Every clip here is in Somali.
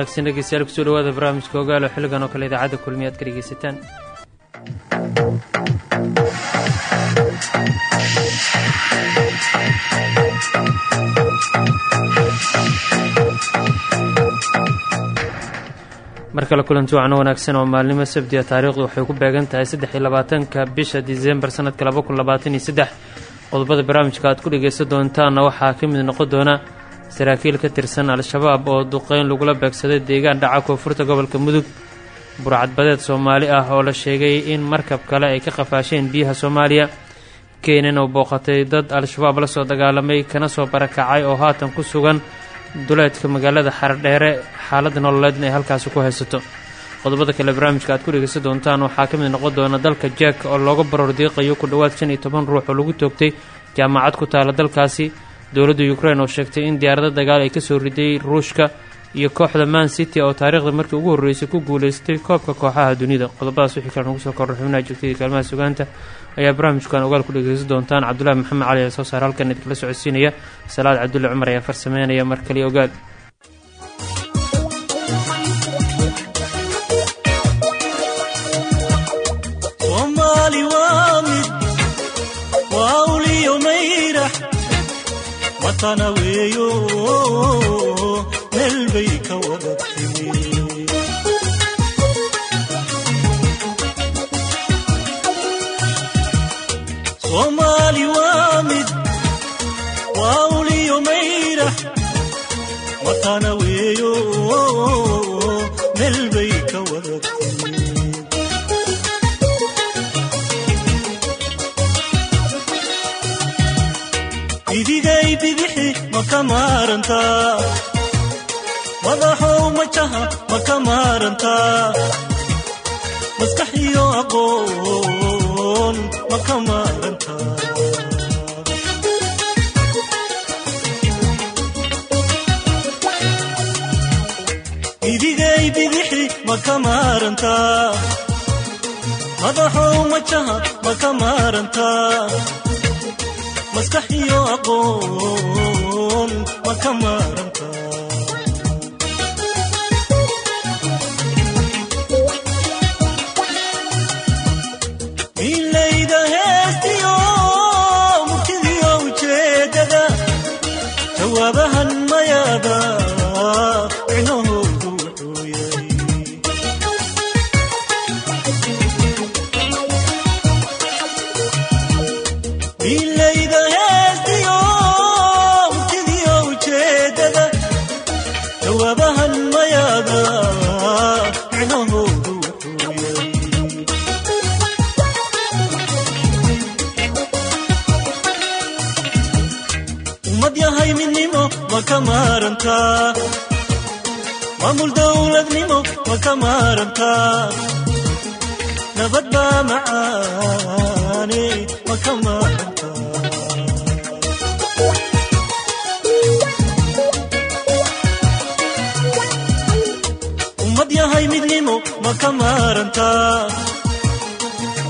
wanaagsan dhegeystayaal ku soo dhawaada barnaamijka ogaalo xilligan oo kale idaacadda kulmiya aad ka dhegeysataan. Mar kale kulanti wacan wanaagsan oo maalnimo sabdiya taariikhdu waxay ku beegan tahay saddex iyo labaatanka bisha disembar sanadka laba kun labaatan iyo saddex. Qodobada barnaamijka aad ku dhegeysan doontaanna waxaa ka mid noqon doona saraakiil ka tirsan al-shabaab oo duqeyn lagula beegsaday deegaan dhaca koonfurta gobolka mudug burcadbadeed soomaali ah oo la sheegay in markab kale ay ka qafaasheen biyaha soomaaliya. Keenyan oo booqatay dad al-shabaab la soo dagaalamay kana soo barakacay oo haatan ku sugan duleedka magaalada xaradheere xaaladda nololeedna ay halkaasi ku haysato. Qodobada kale barnaamijka aad ku dhegeysan doontaan waxaa ka mid noqon doona dalka jack oo looga baroor diiqayo ku dhowaad shan iyo toban ruux oo lagu toogtay jaamacad ku taala dalkaasi dowladda ukrain oo sheegtay in diyaarado dagaal ay ka soo riday ruushka iyo kooxda man city oo taariikhda markii ugu horreysay ku guuleystay koobka kooxaha dunida. Qodobadaas wixii kale nagu soo korra xubnaha joogtadii kaalmaha sugaanta ayaa barnaamijkan ogaal ku dhegeysan doontaan. Cabdullaahi maxamed cali ee soo saar halkan idinla socodsiinaya. Salaad cabdulle cumar ayaa farsameynaya mar kaliya ogaal matana weeyo meel bay ka wada timi soomaali waa mid waa uliyo mayrax matana madaxow majaha ma ka maarantaa maskax iyo aqoon ma ka maarantaa idigay bidixi ma ka maarantaa madaxow majaha ma ka maarantaa maskax iyo aqoon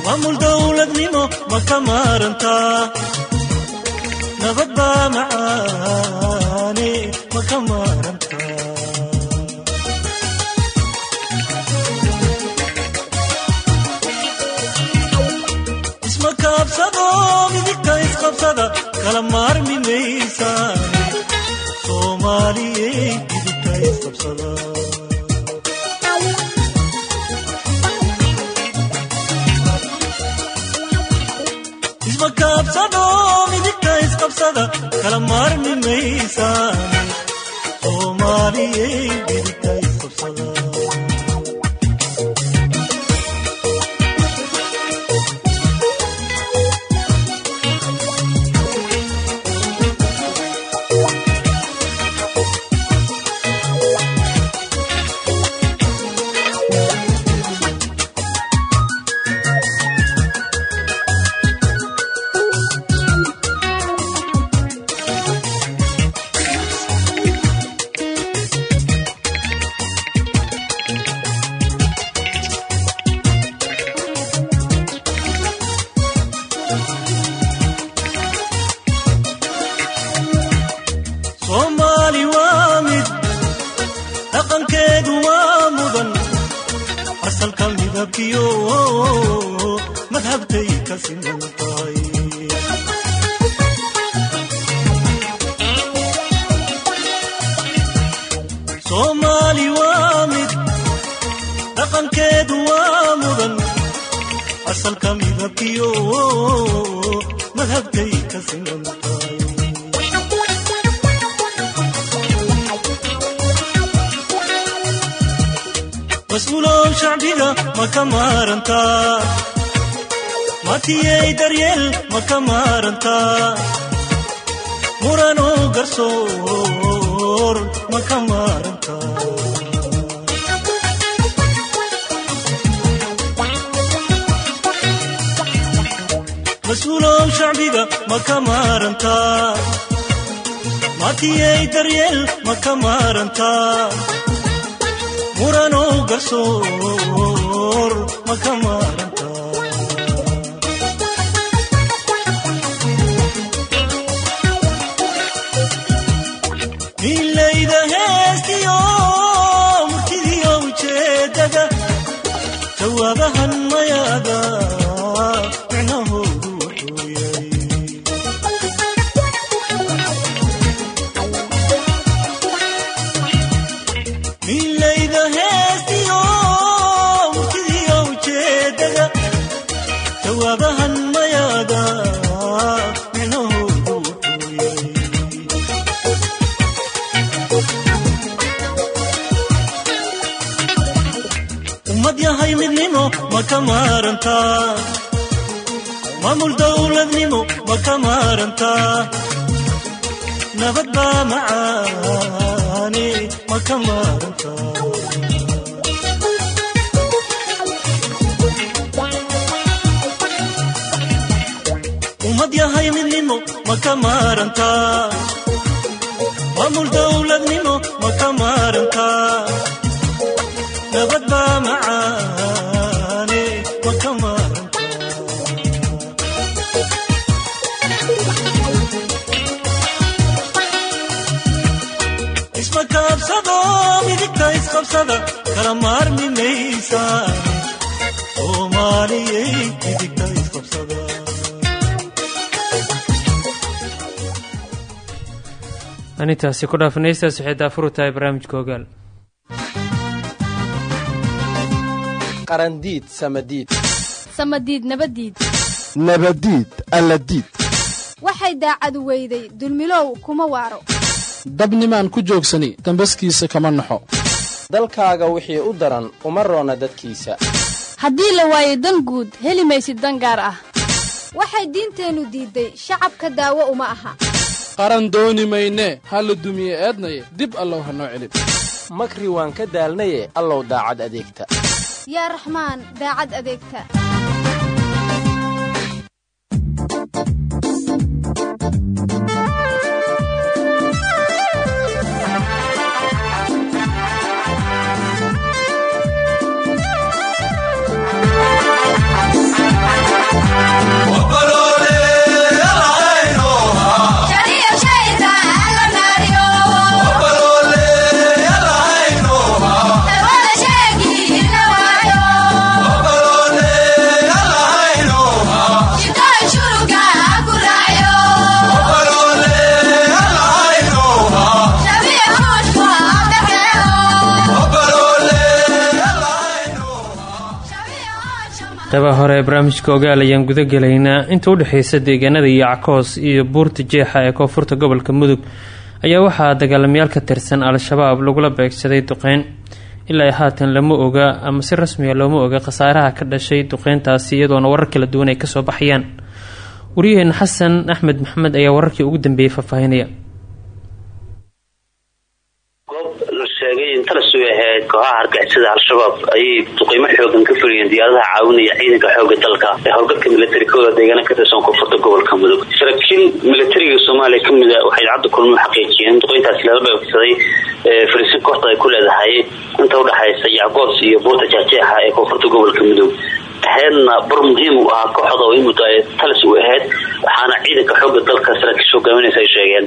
maamul dowladnimo ma ka maarantaa nabad baa macaane ma ka maarantaa isma kaabsado midibka isqabsada kala maarmi maysaane soomaaliyey midibka isqabsada isqabsada kala maarmi maysaane soomaaliyey midigta isqabsada shacbiga ma ka maarantaa matiyey daryeel ma ka maarantaa muranow garsoor ma ka maaranta milayda heestiyo murtidiyo ujeedada jawaabahan mayaada anintaasi ku dhaafanaystaas waxay daafuru tahay barnaamijka ogaal qarandiid samadiid. Samadiid nabadiid. Nabadiid alladiid. Waxay daacadu weyday dulmilow kuma waaro. Dabnimaan ku joogsani dambaskiisa kama naxo. Dalkaaga wixii u daran uma roona dadkiisa. Haddii la waayo dan guud heli maysid dan gaar ah. Waxay diinteennu diidday shacabka daawo uma aha qaran dooni mayne ha la dumiye eednaye dib allow ha noo celin. Makri waan ka daalnaye allow daacad adeegta. Yaa raxmaan daacad adeegta qeybaha hore ee barnaamijka ogaal ayaan guda gelaynaa inta u dhexaysa deegaanada iyo cakoos iyo buurta jeexa ee koonfurta gobolka mudug ayaa waxaa dagaalamayaal ka tirsan al-shabaab lagula beegsaday duqeyn. Ilaa haatan lama oga ama si rasmiga looma oga khasaaraha ka dhashay duqeyntaasi iyadoona warar kala duwan ay ka soo baxayaan. Waryaheena xasan axmed maxamed ayaa wararkii ugu dambeeyey faahfaahinaya kooxaha hargexisada al-shabaab ayay duqeymo xoogan ka fuliyeen diyaaradaha caawinaya ciidanka xooga dalka. Ee howlgalka milatarikooda deegaana ka tirsan koonfurta gobolka mudug. Saraakiil milatariga soomaaliya ka mid a waxay idaacadda kulmo xaqiijiyeen. Duqeyntaasi lala beegsaday fariisin kooxda ay ku leedahay inta udhexaysa yacgoos iyo buurta jeexjeexa ee koonfurta gobolka mudug. Ahaydna bar muhiim u ahaa kooxda oo imuddo ay talis u ahayd waxaana ciidanka xooga dalka saraakiisha hogaaminaysa ay sheegeen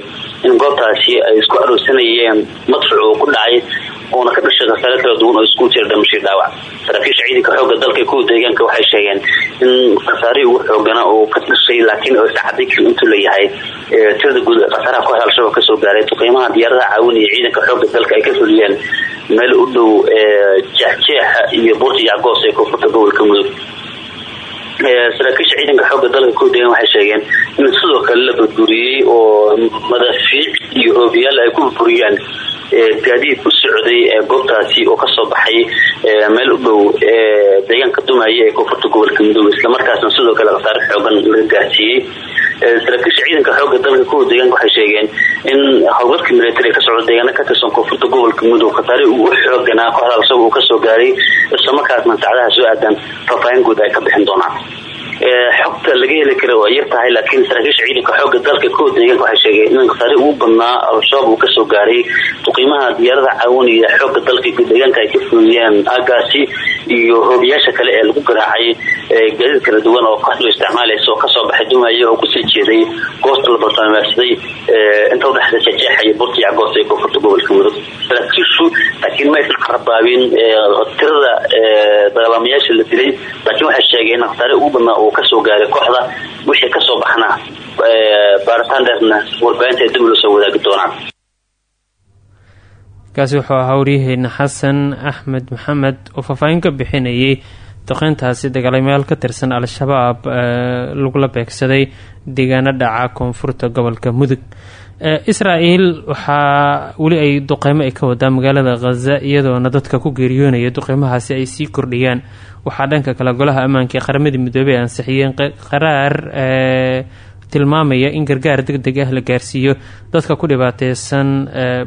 in goobtaasi ay isku aroorsanayeen madfuc uu ku dhacay oona ka dhashay khasaare kala duwan oo isku jira dhimashii dhaawac. Saraakiisha ciidanka xooga dalka kuwa deegaanka waxay sheegeen in khasaarihii ugu xoogana uu ka dhashay laakiin oo iscadday kii intuu leeyahay tirada guud khasaaraha kooxda al-shabaab ka soo gaaray. Duqeymaha diyaaradaha caawinaya ciidanka xooga dalka ay ka fuliyeen meel u dhow jeexjeexa iyo buurta yacgoos ee koonfurta gobolka mudug. Saraakiisha ciidanka xooga dalka kuwa deegan waxay sheegeen in sidoo kale la burburiyey oo madaafiic iyo hoobiyaal ay ku burburiyaan gaadiid u socday ee goobtaasi oo ka soo baxay meel u dhow deegaanka dumaya ee koonfurta gobolka mudug islamarkaasna sidoo kale khasaare xoogan laga gaarsiiyey saraakiisha ciidanka xooga dalka kuwa deegaanka waxay sheegeen in howlgalka milatari ka socda deegaana ka tirsan koonfurta gobolka mudug khasaare ugu xooganaa kooxda al-shabaab uu ka soo gaaray islamarkaasna sacdaha soo aadan faahfaahin guud ay ka bixin doonaan xogta laga heli kara waa yar tahay laakiin saraakiisha ciidanka xooga dalka kuwa deegaanka waxay in khasaare ugu badnaa al-shabaab uu ka soo gaaray duqiimaha diyaarada caawinaya xooga dalka deegaanka ay ka fuliyeen aagaasi iyo hoobiyaasha kale ee lagu garaacay gaadiid kala duwan oo kooxdu isticmaalaysa oo ka soo baxay dumaya oo ku sii jeeday goosta la bartilmaameysaday inta udhexeysa jeexjeexa iyo burta yacgoos ee koonfurta gobolka mudug saraakiishu laakiin ma aysan carabaabin tirada dagaalamayaasha la dilay laakiin waxay sheegeen in khasaare ugu badnaa uu ka soo gaaray kooxda wixii ka soo baxna baaritaan dheerna warbaahinta dib loo soo wadaagi doonaan. Kaasi wuxuu ahaa waryaheena xasan axmed maxamed oo faahfaahin ka bixinayay duqeyntaasi dagaalamayaal ka tirsan al-shabaab lagula beegsaday deegaano dhaca koonfurta gobolka mudug israa'el waxaa weli ay duqeymo ay ka wadaa magaalada khaza iyadoona dadka ku geeriyoonaya duqeymahaasi ay sii kordhiyaan. Waxaa dhanka kale golaha ammaanka ee qaramada midoobey ansixiyeen qaraar tilmaamaya in gargaar deg deg ah la gaarsiiyo. Dadka ku dhibaateysan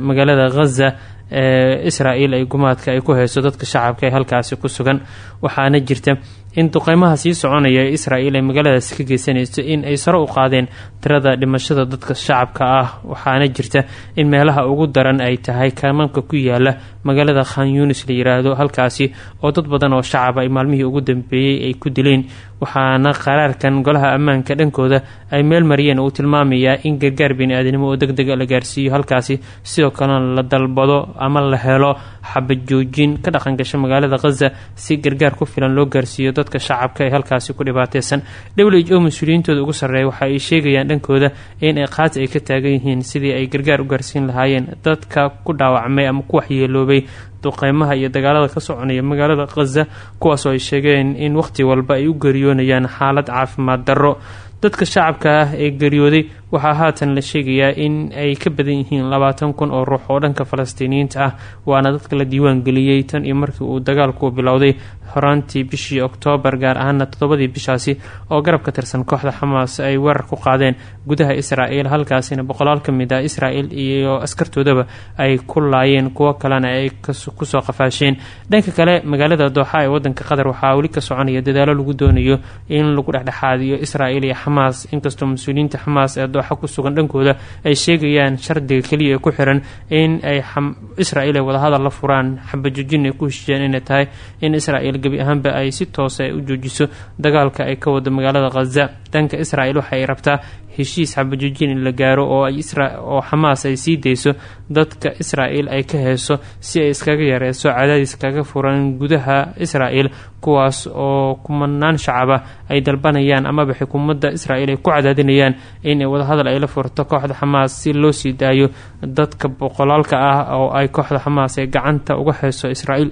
magaalada khaza ee israa'el ay gumaadka ay ku hayso dadka shacabka ee halkaasi ku sugan. Waxaana jirta in duqeymaha sii soconaya ee israa'el ay magaaladaasi ka geysanayso in ay sare u qaadeen tirada dhimashada dadka shacabka ah waxaana jirta in meelaha ugu daran ay tahay kaamamka ku yaalla magaalada khan yunis la yiraahdo halkaasi oo dad badan oo shacaba ay maalmihii ugu dambeeyey ay ku dileen waxaana qaraarkan golaha ammaanka dhankooda ay meel mariyeen uu tilmaamayaa in gargaar bini-aadnimo oo deg dega la gaarsiiyo. Halkaasi sidoo kalena la dalbado ama la helo xabajoojin ka dhaqan gasha magaalada khaza si gargaar ku filan loo gaarsiiyo dadka shacabka ee halkaasi ku dhibaateysan w h o mas'uuliyiintooda ugu sarreeya waxa ay sheegayaan dhankooda in qaati ay ka taagan yihiin sidii ay gargaar u gaarsiin lahaayeen. Dadka ku dhaawacmay ama ku waxyeeloobay duqeymaha iyo dagaalada ka soconaya magaalada khaza kuwaasoo ay sheegeen in waqhti walba ay u geeriyoonayaan xaalad caafimaad darro. Dadka shacabka ah ee geeriyooday waxaa haatan la sheegayaa in ay ka badan yihiin labaatan kun oo ruux oo dhanka falastiiniyiinta ah waana dadka la diiwaan geliyey tan iyo markii uu dagaalku bilowday. Horaantii bishii oktoobar gaar ahaana toddobadii bishaasi oo garab ka tirsan kooxda xamaas ay weerar ku qaadeen. Gudaha israel halkaasina boqolaal ka mid ah israel iyo askartoodaba ay ku laayeen kuwo kalena ay ku soo qafaasheen. Dhanka kale magaalada dooxa ee wadanka qatar waxaa weli ka soconaya dadaalo lagu doonayo in lagu dhexdhexaadiyo israel iyo xamaas. Inkastoo mas'uuliyiinta xamaas ee dooxa ku sugan dhankooda ay sheegayaan shardiga keliya ee ku xiran in ay israel ay wadahadal la furaan xabajoojin ay ku heshiiyeen inay tahay in israel gebi ahaanba ay si toosa ay u joojiso dagaalka ay ka wado magaalada khaza dhanka israel waxa ay rabtaa heshiis xabajoojin in la gaaro oo ay oo xamaas ay sii dayso dadka israel ay ka heeso si ay iskaga yareyso cadaadis kaga furan gudaha israel kuwaas oo kumanaan shacaba ay dalbanayaan amaba xukuumadda israel ay ku cadaadinayaan inay wadahadal ay la furto kooxda xamaas si loo sii daayo dadka boqolaalka ah oo ay kooxda xamaas ee gacanta uga heeso israel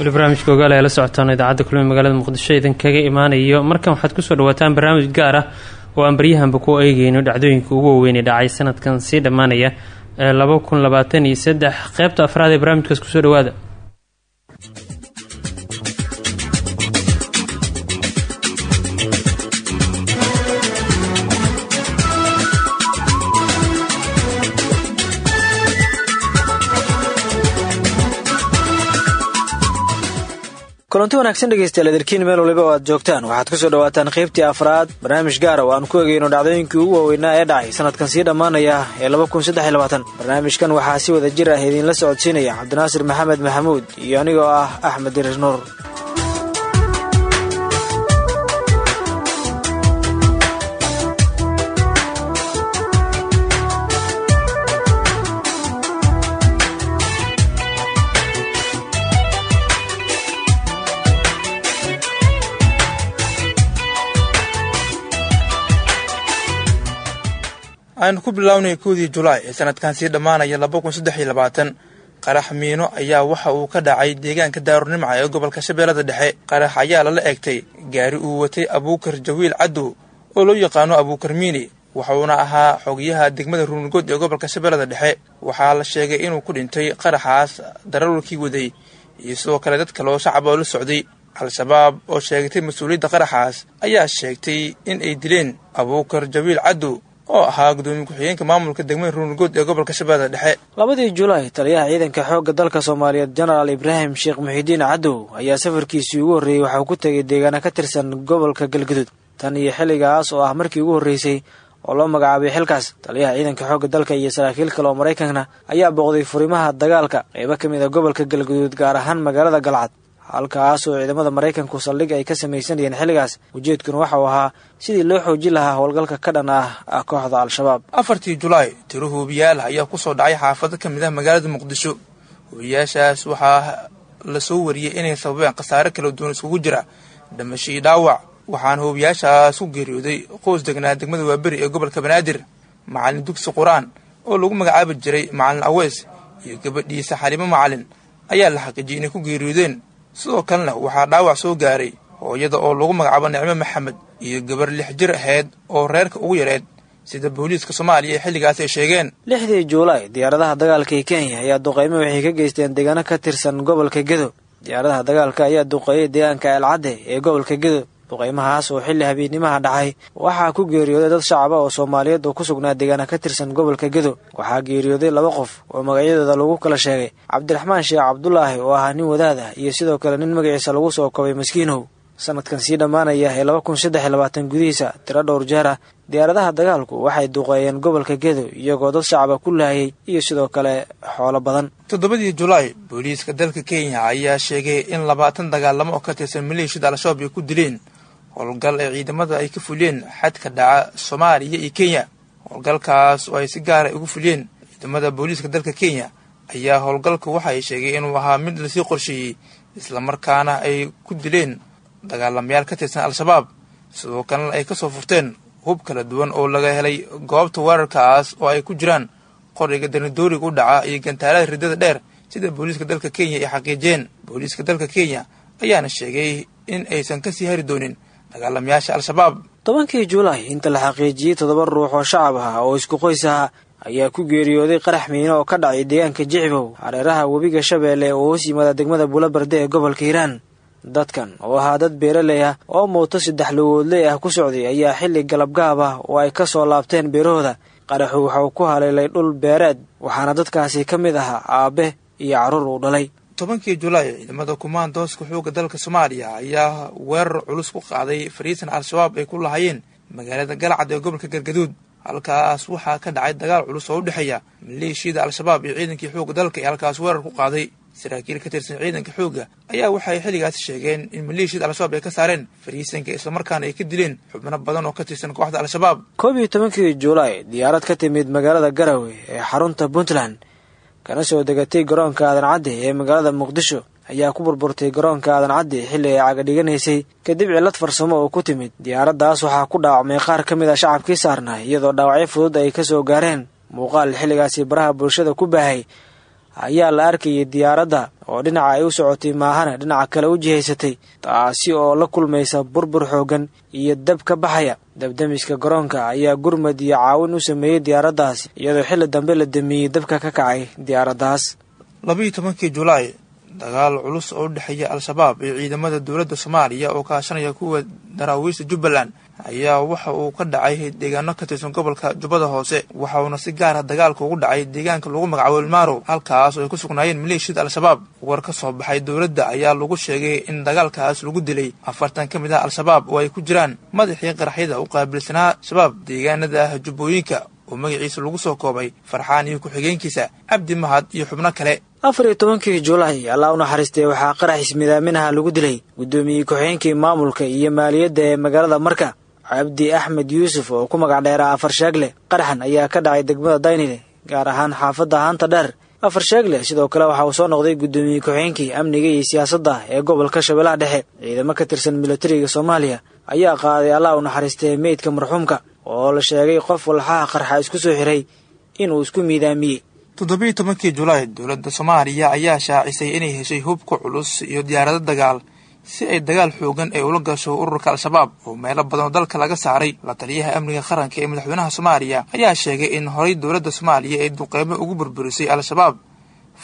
weli barnaamijka ogaal ayaa la socotaan idaacadda kulmi magaalada muqdisho idin kaga imaanayo. Markan waxaad ku soo dhawaataan barnaamij gaar ah oo aan baryahanba ku eegeyno dhacdooyinka ugu waaweynay dhacay sanadkan sii dhammaanaya ee laba kun labaatan iyo saddex. Qeybta afraad ee barnaamijkaas ku soo dhawaada kulanti wanaagsan dhegeystayaal edarkiin meel waliba oo aad joogtaan. Waxaad ku soo dhawaataan qaybtii afraad barnaamij gaara oo aan ku egeyno dhacdooyinkii ugu waaweynaa ee dhacay. Sanadkan sii dhammaanaya ee barnaamijkan waxaa si wada jir ah idiinla socodsiinaya cabdinaasir maxamed maxamuud iyo anigoo ah axmed dirir nuur aynu ku bilownay kowdii julaay ee sanadkan sii dhammaanaya laba kun saddex iyo labaatan. Qarax miino ayaa waxa uu ka dhacay deegaanka daarurnimca ee gobolka shabeellada dhexe. Qarax ayaa lala egtay gaari uu watay abuukar jawiil caddow oo loo yaqaano abuukar miini wuxuuna ahaa xogiyaha degmada ruungood ee gobolka shabeellada dhexe. Waxaa la sheegay inuu ku dhintay qaraxaas darawalkii waday iyo sidoo kale dad kaloo shacab oo la socday. Al-shabaab oo sheegatay mas'uuliyadda qaraxaas ayaa sheegtay in ay dileen abuukar jawiil caddow oo ahaa gudoomiye ku-xigeenka maamulka degmada ruungood ee gobolka shabeellada dhexe. Labadii julaay taliyaha ciidanka xoogga dalka soomaaliyeed jenaraal ibraahim sheekh muxidiin caddow ayaa safarkiisii ugu horreeyey waxauu ku tegay deegaana ka tirsan gobolka galgudud tan iyo xilligaas oo ah markii ugu horreysay oo loo magacaabay xilkaas taliyaha ciidanka xoogga dalka iyo saraakiil kale oo maraykankana ayaa booqday furimaha dagaalka qeybo ka mid a gobolka galguduud gaar ahaan magaalada galcad halkaas oo ciidamada maraykanku saldhig ay ka samaysanayeen xilligaas ujeedkuna waxauu ahaa sidii loo xoojin lahaa howlgalka ka dhan ah kooxda al-shabaab. Afartii julaay tiro hubiyaal ayaa ku soo dhacay xaafado ka mid ah magaalada muqdisho. Hubiyaashaas waxaa la soo wariyey inay sababeen khasaare kala duwan iskugu jira. Dhimasho dhaawac waxaana hubiyaashaas ku geeriyooday qoys degnaa degmada waaberi ee gobolka banaadir. Macalin dugsi qur'aan oo lagu magacaabi jiray macalin aweys iyo gabadhiisa xalimo macalin ayaa la xaqiijiyey inay ku geeriyoodeen sidoo kalena waxaa dhaawac soo gaaray hooyada oo lagu magacaabo nicmo maxamed iyo gabar lix jir ahayd oo reerka ugu yareed sida booliiska soomaaliya ee xilligaas ay sheegeen. Lixdii juulaay diyaaradaha dagaalka ee kenya ayaa duqeymo waxay ka geysteen deegaano ka tirsan gobolka gedo. Diyaaradaha dagaalka ayaa duqeeyey deegaanka eelcadde ee gobolka gedo duqeymahaas oo xilli habeenimaha dhacay waxaa ku geeriyooday dad shacaba oo soomaaliyeed oo ku sugnaa deegaana ka tirsan gobolka gedo. Waxaa geeriyooday laba qof oo magacyadooda lagu kala sheegay cabdiraxmaan sheekh cabdulaahi oo ahaa nin wadaad ah iyo sidoo kale nin magaciisa lagu soo kobay maskiinow sanadkan sii dhammaanaya ee laba kun saddex labaatan gudihiisa tiro dhowr jeer ah diyaaradaha dagaalku waxay duqeeyeen gobolka gedo iyagoo dad shacaba ku laayay iyo sidoo kale xoolo badan. Toddobadii julaay booliiska dalka kenya ayaa sheegay in labaatan dagaalamo oo ka tirsan maleeshiyada al-shabaab ay ku dileen howlgal ay ciidamada ay ka fuliyeen xadka dhaca soomaaliya iyo kenya. Howlgalkaas oo ay si gaara ugu fuliyeen ciidamada booliiska dalka kenya ayaa howlgalka waxa ay sheegay inuu ahaa mid la sii qorsheeyey islamarkaana ay ku dileen dagaalamayaal ka tirsan al-shabaab. Sidoo kalena ay ka soo furteen hub kala duwan oo laga helay goobta weerarkaas oo ay ku jiraan qoriga danadooriga u dhaca iyo gantaalada riddada dheer sida booliiska dalka kenya ay xaqiijiyeen. Booliiska dalka kenya ayaana sheegay in aysan ka sii hari doonin dagaalamayaasha al-shabaab. Tobankii julaay inta la xaqiijiyey toddoba ruux oo shacab ah oo isku qoys ah ayaa ku geeriyooday qarax miino oo ka dhacay deegaanka jicibow hareeraha webiga shabeelle oo hoos yimaada degmada buulabarde ee gobolka hiiraan. Dadkan oo ahaa dad beeraley ah oo mooto saddex lugoodley ah ku socday ayaa xilli galabgaab ah oo ay ka soo laabteen beerahooda. Qaraxu waxauu ku haleelay dhul beereed waxaana dadkaasi ka mid ahaa aabe iyo carruur uu dhalay tobankii julaay ciidamada kumaandooska xoogga dalka soomaaliya ayaa weerar culus ku qaaday fariisan al-shabaab ay ku lahaayeen magaalada galcad ee gobolka galgaduud halkaas waxaa ka dhacay dagaal culus oo u dhexeeya maleeshiyada al-shabaab iyo ciidankii xoogga dalka ee halkaas weerar ku qaaday. Saraakiil ka tirsan ciidanka xoogga ayaa waxay xilligaasi sheegeen in maleeshiyada al-shabaab ay ka saareen fariisanka islamarkaana ay ka dileen xubno badan oo ka tirsan kooxda al-shabaab. Koob iyo tobankii julaay diyaarad ka timid magaalada garowe ee xarunta puntland kana soo degatay garoonka aadan cadde ee magaalada muqdisho ayaa ku burburtay garoonka aadan cadde xilli ay caga dhiganaysay. Kadib cillad farsamo oo ku timid diyaaraddaas waxaa ku dhaawacmay qaar ka mid a shacabkii saarnaa iyadoo dhaawacyo fudud ay ka soo gaareen. Muuqaal xilligaasi baraha bulshada ku baahay ayaa la arkayay diyaaradda oo dhinaca ay u socotay maahana dhinaca kale u jihaysatay taasi oo la kulmaysa burbur xooggan iyo dab ka baxaya dabdamiska garoonka ayaa gurmad iyo caawin u sameeyey diyaaraddaas iyadoo xilli dambe la damiyey dabka ka kacay diyaaraddaas labayo tobankii julaay dagaal culus oo u dhexeeya al-shabaab iyo ciidamada dowladda soomaaliya oo kaashanaya kuwa daraawiista jubbaland ayaa waxa uu ka dhacay deegaano ka tirsan gobolka jubbada hoose waxa uuna si gaara dagaalka ugu dhacay deegaanka lagu magacaabo ilmarow halkaas oo ay ku sugnaayeen maleeshiyada al-shabaab. War ka soo baxay dowladda ayaa lagu sheegay in dagaalkaas lagu dilay afartan ka mid ah al-shabaab oo ay ku jiraan madaxii qaraxyada u qaabilsanaa shabaab deegaanada ah jubbooyinka oo magaciisa lagu soo koobay farxaan iyo ku-xigeenkiisa cabdi mahad iyo xubno kale. Afar iyo tobankii julaay allah u naxariistay waxaa qarax ismidaaminaha lagu dilay guddoomiyey ku-xigeenkii maamulka iyo maaliyadda ee magaalada marka cabdi axmed yuusuf oo ku magac dheeraa afar sheegle qaraxan ayaa ka dhacay degmada daynile gaar ahaan xaafadda haanta dheer afar sheegle sidoo kale waxa uu soo noqday guddoomiye ku-xigeenkii amniga iyo siyaasadda ee gobolka shabeellaha dhexe. Ciidamo ka tirsan militariga soomaaliya ayaa qaaday allah u naxariistay meydka marxuumka oo la sheegay qof walxaha qarxa isku soo xiray inuu isku miidaamiyey. Toddobiiyo tobankii julaay dowladda soomaaliya ayaa shaacisay inay heshay hubka culus iyo diyaarado dagaal si ay dagaal xoogan ay ula gasho ururka al-shabaab oo meelo badan oo dalka laga saaray la taliyaha amniga qaranka ee madaxweynaha soomaaliya ayaa sheegay in horay dowladda soomaaliya ay duqeymo ugu burburisay al-shabaab.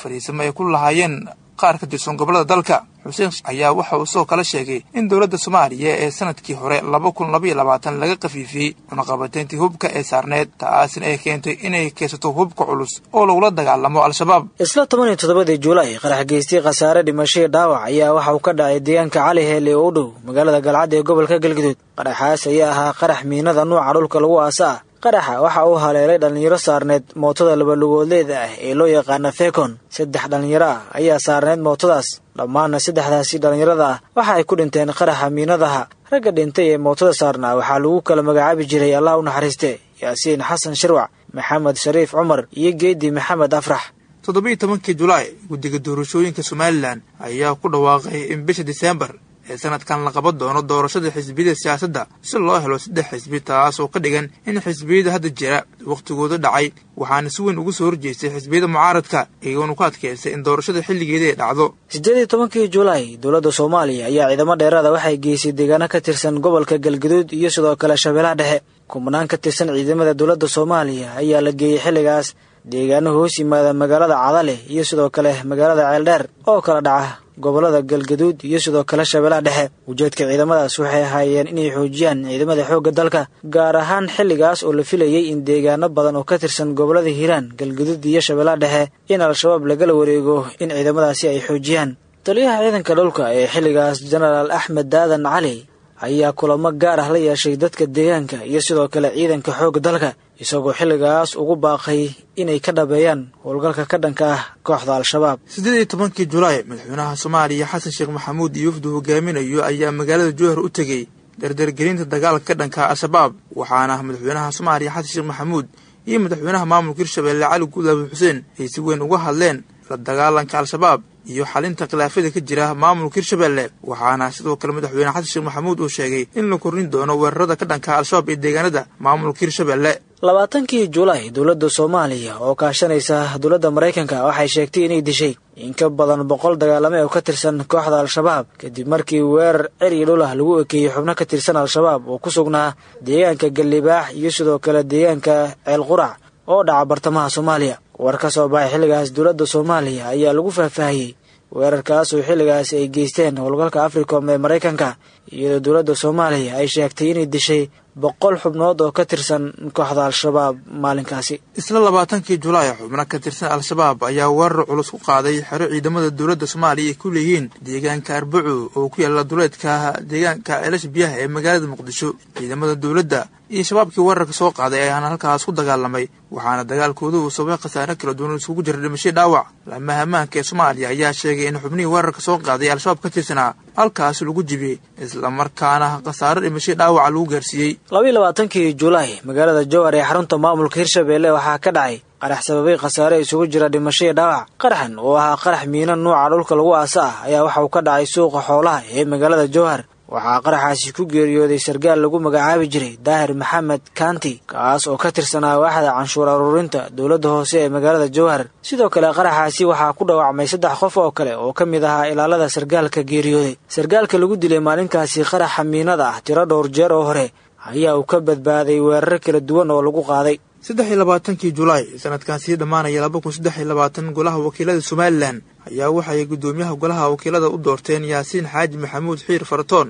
Fariisamo ay ku lahaayeen qaar ka tirsan gobollada dalka xuseen ayaa waxa uu sidoo kale sheegay in dowladda soomaaliya ee sannadkii hore laba kun labaiyo labaatan laga khafiifiyey cunaqabateyntii hubka ee saarneed taasina ay keentay inay keysato hubka culus oo lagula dagaalamo al-shabaab. Isla toban iyo toddobadii juulaay qarax geystay khasaare dhimashadii dhaawac ayaa waxa uu ka dhacay deegaanka cali heele oo u dhow magaalada galcad ee gobolka galguduud qaraxaas ayaa ahaa qarax miinada nuuca dhulka lagu aasa ah qaraxa waxa uu haleelay dhallinyaro saarneed mootada labalugoodleeda ah ee loo yaqaana fekon saddex dhallinyaro ah ayaa saarneed mootadaas dhammaanna saddexdaasi dhallinyarada ah waxa ay ku dhinteen qaraxa miinadaha. Ragga dhintay ee mootada saarnaa waxaa lagu kala magacaabi jiray allah u naxariiste yaasiin xasan shirwac maxamed shariif cumar iyo geedi maxamed afrax. Toddobiiyo tobankii julaay guddiga doorashooyinka somalilan ayaa ku dhawaaqay in bisha diseembar ee sanadkan la qaban doono doorashada xisbiyada siyaasadda si loo helo saddex xisbi taas oo ka dhigan in xisbiyada hadda jira wakhtigooda dhacay. Waxaana si weyn ugu soo horjeestay xisbiyada mucaaradka iyagoona ku adkeystay in doorashada xilligeeda ay dhacdo. Siddeed iyo tobankii julaay dowladda soomaaliya ayaa ciidamo dheeraada waxay geysay deegaano ka tirsan gobolka galguduud iyo sidoo kale shabeellaha dhexe. Kumanaan ka tirsan ciidamada dowladda soomaaliya ayaa la geeyey xilligaas. Deegaano hoos yimaada magaalada cadale iyo sidoo kale magaalada ceeldheer oo kala dhaca gobollada galgaduud iyo sidoo kale shabeellaha dhexe. Ujeedka ciidamadaas waxay ahaayeen inay xoojiyaan ciidamada xoogga dalka gaar ahaan xilligaas oo la filayey in deegaano badan oo ka tirsan gobollada hiiraan galgaduud iyo shabeellaha dhexe in al-shabaab lagala wareego in ciidamadaasi ay xoojiyaan. Taliyaha ciidanka dhulka ee xilligaas jenaraal axmed daadan cali ayaa kulamo gaar ah la yeeshay dadka deegaanka iyo sidoo kale ciidanka xoogga dalka isagoo xilligaas ugu baaqay inay ka dhabeeyaan howlgalka ka dhanka ah kooxda al-shabaab. Siddeed iyo tobankii julaay madaxweynaha soomaaliya xasan sheekh maxamuud iyo wafdu hogaaminayo ayaa magaalada jowhar u tegey dardargelinta dagaalka ka dhanka al-shabaab waxaana madaxweynaha soomaaliya xasan sheekh maxamuud iyo madaxweynaha maamulka hirshabeelle cali guudlaabi xuseen ay si weyn uga hadleen la dagaalanka al-shabaab iyo xalinta khilaafyada ka jira maamulka hirshabeelle waxaana sidoo kale madaxweyne xasan sheekh maxamuud uu sheegay in la korrin doono weerarada ka dhanka al-shabaab ee deegaanada maamulka hirshabeelle labaatankii julaay dowladda soomaaliya oo kaashanaysa dowladda maraykanka waxay sheegtay inay dishay in ka badan boqol dagaalame oo ka tirsan kooxda al-shabaab kadib markii weerar ceri dhulah lagu ekeeyey xubno ka tirsan al-shabaab oo ku sugnaa deegaanka gallibaax iyo sidoo kale deegaanka ceel qurac oo dhaca bartamaha soomaaliya war ka soo baxay xilligaas dowladda soomaaliya ayaa lagu faahfaahiyey weerarkaas oo xilligaas ay geysteen howlgalka africom ee maraykanka iyadoo dowladda soomaaliya ay sheegtay inay dishay boqol xubnood oo ka tirsan kooxda al-shabaab maalinkaasi. Isla labaatankii julaay xubno ka tirsan al-shabaab ayaa weerar culus ku qaaday xero ciidamada dowladda soomaaliya ay ku leeyihiin deegaanka arbaco oo ku yaalla duleedka deegaanka ceelasha biyaha ee magaalada muqdisho. Ciidamada dowladda iyo shabaabkii weerarka soo qaaday ayaana halkaas ku dagaalamay waxaana dagaalkooda uu sababay khasaare kala duwan isugu jira dhimashay dhaawac. Laamaha ammaanka ee soomaaliya ayaa sheegay in xubnihii weerarka soo qaaday al-shabaab ka tirsanaa halkaas lagu jibiyey. Islamarkaana khasaare dhimashay dhaawaca lagu gaarsiiyey. Labaiyo labaatankii julaay magaalada jowhar ee xarunta maamulka hirshabeelle waxaa ka dhacay qarax sababay khasaare isugu jira dhimashadii dhaawac. Qaraxan oo ahaa qarax miino nuuca dhulka lagu aasa ah ayaa waxa uu ka dhacay suuqa xoolaha ee magaalada jowhar waxaa qaraxaasi ku geeriyooday sargaal lagu magacaabi jiray daahir maxamed kanti kaas oo ka tirsanaa waaxda canshuur aruurinta dowladda hoose ee magaalada jowhar sidoo kale qaraxaasi waxaa ku dhaawacmay saddex qof oo kale oo ka mid ahaa ilaalada sargaalka geeriyooday. Sargaalka lagu dilay maalinkaasi qaraxa miinada ah tiro dhowr jeer oo hore ayaa uu ka badbaaday weerar kala duwan oo lagu qaaday. Saddex iyo labaatankii julaay sanadkan sii dhammaanaya laba kun saddex iyo labaatan golaha wakiilada somalilan ayaa waxay guddoomiyaha golaha wakiilada u doorteen yaasiin xaaji maxamuud xiir faratoon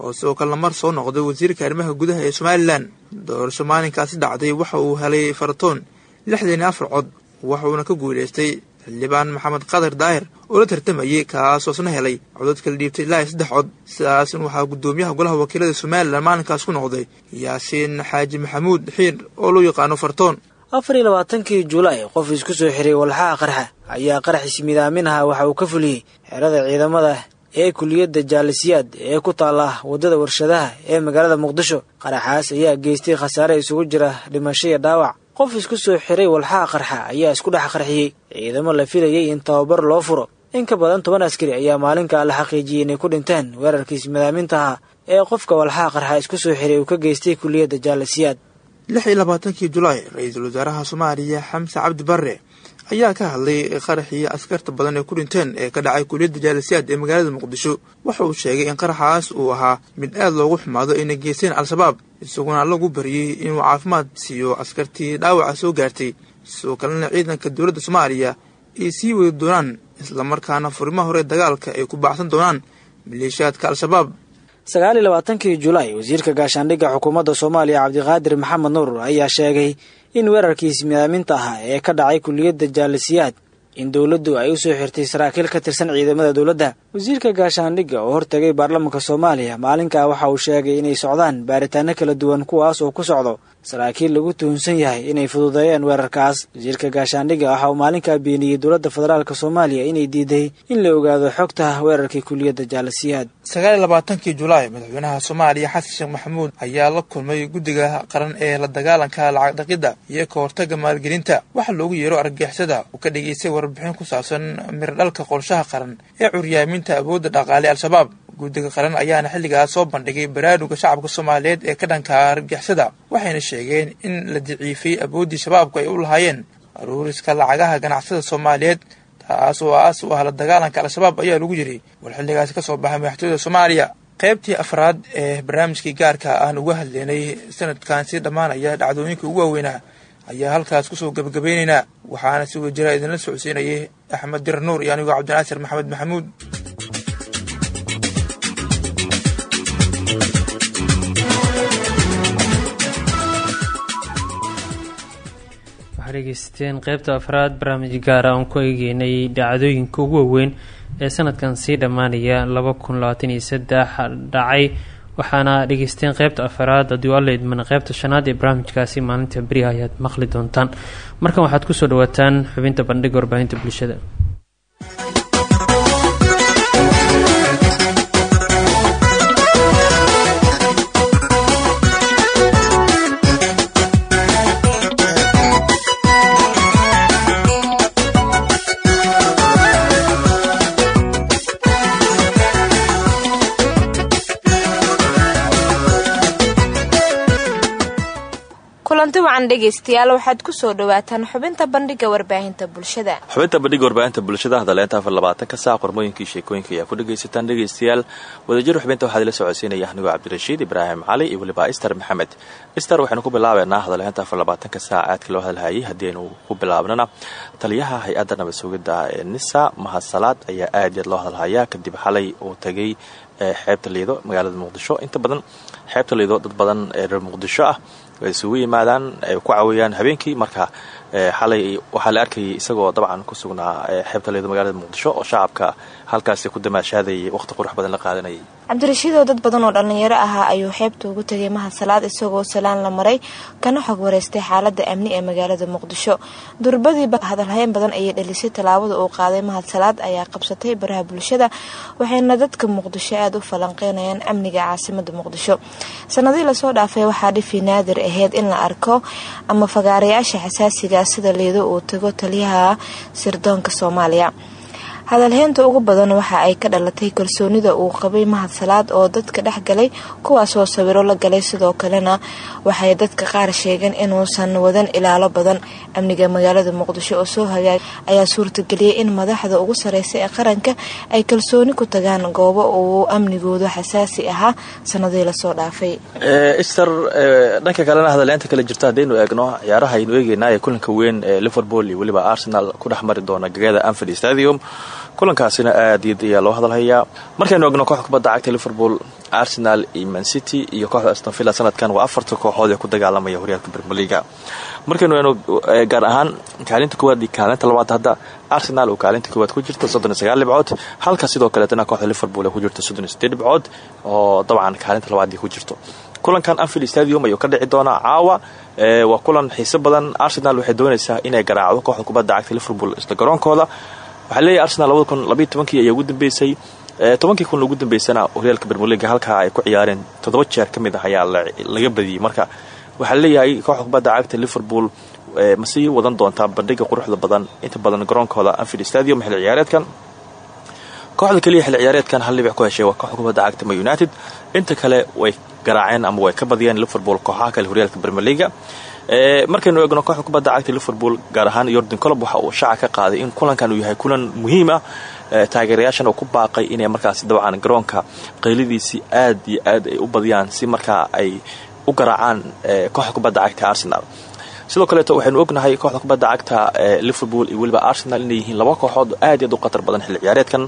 oo sidoo kalena mar soo noqday wasiirka arrimaha gudaha ee somalilan. Doorasho maalinkaasi dhacday waxa uu helay faratoon lixdan iyo afar cod waxuuna ka guulaystay xildhibaan maxamed qadar daahir oo la tartamayay kaasoo isna helay codad kala dhiibtay ilaa iyo saddex cod. Sidaasna waxaa guddoomiyaha golaha wakiilada somalilan maalinkaas ku noqday yaasiin xaaji maxamuud xiir oo loo yaqaano fartoon afar iyo labaatankii julaay qof isku soo xiray walxaha qarxa ayaa qaraxiis midaaminaha waxa uu ka fuliyey xerada ciidamada ee kuliyadda jaalisiyaad ee ku taalla waddada warshadaha ee magaalada muqdisho. Qaraxaas ayaa geystay khasaare isugu jira dhimasho iyo dhaawac. Qof isku soo xiray walxaha qarxa ayaa isku dhex qarxiyey. Ciidamo la filayay in tababar loo furo. In ka badan toban askari ayaa maalinkaa la xaqiijiyey inay ku dhinteen weerarkiis midaamintaha ee qofka walxaha qarxa isku soo xiray uu ka geystay kuliyadda jaalisiyaad lix iyo labaatankii julaay ra'iisul wasaaraha soomaaliya xamse cabdi barre ayaa ka hadlay qaraxii askarta badan ee ku dhinteen ee ka dhacay kuliyadda jaalisiyaad ee magaalada muqdisho. Waxa uu sheegay in qaraxaas uu ahaa mid aad loogu xumaado ayna geysteen al-shabaab isaguna lagu baryey inuu caafimaad siiyo askartii dhaawaca soo gaartay. Sidoo kalena ciidanka dowladda soomaaliya ay sii wadi doonaan islamarkaana furimaha hore dagaalka ay ku baacsan doonaan maleeshiyaadka al-shabaab sagaal iyo labaatankii julaay wasiirka gaashaandhigga xukuumadda soomaaliya cabdiqaadir maxamed nuur ayaa sheegay in weerarkiis midaaminta ahaa ee ka dhacay kuliyadda jaalisiyaad in dowladdu ay u soo xirtay saraakiil ka tirsan ciidamada dowladda. Wasiirka gaashaandhigga oo hortegay baarlamaanka soomaaliya maalinkaa waxa uu sheegay inay socdaan baaritaano kala duwan kuwaas oo ku socdo saraakiil lagu tuhunsan yahay inay fududeeyeen weerarkaas. Wasiirka gaashaandhigga waxa uu maalinkaa beeniyey dowladda federaalk soomaaliya inay diiday in la ogaado xogta weerarkii kuliyadda jaalisiyaad sagaal iyo labaatankii julaay madaxweynaha soomaaliya xasan sheekh maxamuud ayaa la kulmay guddiga qaran ee la dagaalanka lacag dhaqidda iyo ka hortagga maalgelinta. Waxa loogu yeero argagixisada uu ka dhageystay warbixin ku saabsan mirdhalka qorshaha qaran ee curyaaminta awoodda dhaqaale al-shabaab guddiga qaran ayaana xilligaas soo bandhigay baraaruga shacabka soomaaliyeed ee ka dhanka argagixisada waxayna sheegeen in la daciifay awooddii shabaabku ay u lahaayeen. Aruuriska lacagaha ganacsada soomaaliyeed taas oo aas u ah la dagaalanka al-shabaab ayaa lagu yiri war xilligaasi ka soo baxay madaxtooyada soomaaliya. Qaybtii afraad ee barnaamijkii gaarka aan uga hadlaynay sanadkan sii dhammaanaya dhacdooyinka ugu waaweynaa ayaa halkaas ku soo gebagabeynaynaa waxaana si wada jira idinla socodsiinayay axmed dir nuur iyo anigoo cabdinaasir maxamed maxamuud waxaad dhegeysateen qeybta afraad barnaamij gaara aan ku eegeynay dhacdooyinka ugu waaweyn ee sanadkan sii dhammaanaya laba kun labaatan iyo saddex dhacay. Waxaana dhegeysteen qeybta afaraad haddii alla idmana qeybta shanaad ee barnaamijkaasi maalinta beriha ayaad maqli doontaan. Markan waxaad ku soo dhawaataan xubinta bandhiga warbaahinta bulshada wacan dhegaystayaal waxaad ku soo dhawaataan xubinta bandhiga warbaahinta bulshada. Xubinta bandhiga warbaahinta bulshada hadaleenta afar labaatanka saac qormooyinkii sheekooyinka ayaa ku dhagaysataan. Dhegaystayaal wadajir xubinta waxaad ila socodsiinaya anigoo cabdirashiid ibraahim cali iyo weliba ister maxamed. Ister waxaynu ku bilaabeynaa hadaleenta afar labaatanka saac aadka loo hadalhayay haddii aynu ku bilaabnana taliyaha hay'adda nabad sugidda ee nisa mahadsalaad ayaa aad iyaad loo hadalhayaa kadib xalay uu tagay xeebta liido magaalada muqdisho. Inta badan xeebta liido dad badan ee reer muqdisho ah ay isugu yimaadaan ay ku caawiyaan habeenkii. Marka xalay waxaa la arkayay isagoo dabcan ku sugnaa xeebta liido magaalada muqdisho oo shacabka halkaasi ku damaashaadayay waqti qurux badan la qaadanayay. Cabdirashiidoo dad badan oo dhallinyaro ahaa ayuu xeebta ugu tegay mahadsalaad isagoo salaan la maray kana xog wareystay xaalada amni ee magaalada muqdisho. Durbadiiba hadalhayn badan ayay dhalisay tallaabada uu qaaday mahadsalaad ayaa qabsatay baraha bulshada waxayna dadka muqdisho aada u falanqeynayaan amniga caasimada muqdisho. Sanadii la soo dhaafay waxaa dhifi naadir aheyd in la arko ama fagaarayaasha xasaasiga sida liido uu tago taliyaha sirdoonka soomaaliya hadalheynta ugu badan waxa ay ka dhalatay kalsoonida uu qabay mahad salaad oo dadka dhex galay kuwaasoo sawiro la galay sidoo kalena waxay dadka qaar sheegeen inuusan wadan ilaalo badan. Amniga magaalada muqdisho oo soo hagaag ayaa suurtageliyay in madaxda ugu sareysa ee qaranka ay kalsooni ku tagaan goobo uu amnigoodu xasaasi ahaa sanadii la soo dhaafay. Ister dhanka kalena hadalleynta kale jirta haddaynu eegno ciyaaraha aynu eegeynaa ee kulanka weyn ee liverpool iyo weliba arsenal ku dhex mari doona gegada anfield stadium kulankaasina aad iyad ayaa loo hadalhayaa. Markaynu eegno kooxda kubadda cagta liverpool arsenal iyo man city iyo kooxda aston villa sanadkan waa afarta kooxood ee ku dagaalamaya horyaalka bermeliga markaynu eegno gaar ahaan kaalinta koowaad kaalinta labaad hadda arsenal oo kaalinta koowaad ku jirta soddon iyo halka sidoo kaleetana kooxda liverpool ku jirta soddon iyo oo dabcan kaalinta labaad ku jirto. Kulankan anfield stadium ayuu ka dhici doonaa caawa waa kulan xiiso badan. Arsenal waxay doonaysaa inay garaacdo kooxda kubadda cagta liverpool isla garoonkooda waxaa leeyahy arsenal labada kun labaiyo tobankii ayaa ugu dambeysay. Tobankii kun ugu dambeysana horyaalka bermeliga halkaa ay ku ciyaareen. Toddoba jeer ka mid ah ayaa laga badiyey marka waxaa leeyahay kooxda kubadda cagta liverpool ma sii wadan doontaa bandhiga quruxda badan. Inta badan garoonkooda anfield stadium xilli ciyaareedkan. Kooxda keliya xilli ciyaareedkan hal dhibic ku heshay waa kooxda kubadda cagta ma united. Inta kale way garaaceen ama way ka badiyeen liverpool kooxaha kale horyaalka bermeliga markaynu eegno kooxda kubadda cagta liverpool gaar ahaan yordan colob waxa uu shaaca ka qaaday in kulankan uu yahay kulan muhiim ah. Taageerayaashan oo ku baaqay inay markaasi dabcan garoonka qaylidiisii aad iyo aad ay u badiyaan si markaa ay u garaacaan kooxda kubadda cagta arsenal sidoo kaleeto waxaynu ognahay kooxda kubadda cagta liverpool iyo weliba arsenal inay yihiin laba kooxood aad iy aad u khatar badan xilli ciyaareedkan.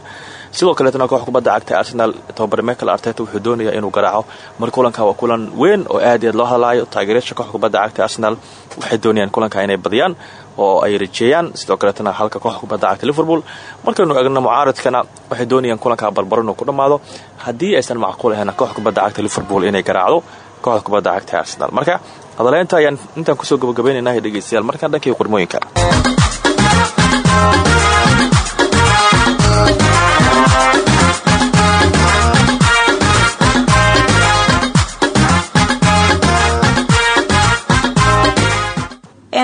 Sidoo kaleetana kooxda kubadda cagta arsenal tababare michael arteta wuxuu doonayaa inuu garaaco. Mar kulanka waa kulan weyn oo aad iy aad loo hadlaayo taageerayaasha kooxda kubadda cagta arsenal waxay doonayaan kulanka inay badiyaan oo ay rajeeyaan. Sidoo kaleetana halka kooxda kubadda cagta liverpool markaynu eegno mucaaradkana waxay doonayaan kulanka barbaro ku dhammaado haddii aysan macquul ahayn kooxda kubadda cagta liverpool inay garaacdo kooxda kubadda cagta arsenal. Marka hadaleynta ayaan intaan ku soo gabagabaynaynah dhegeystayaal markaan dhankii qormooyinka.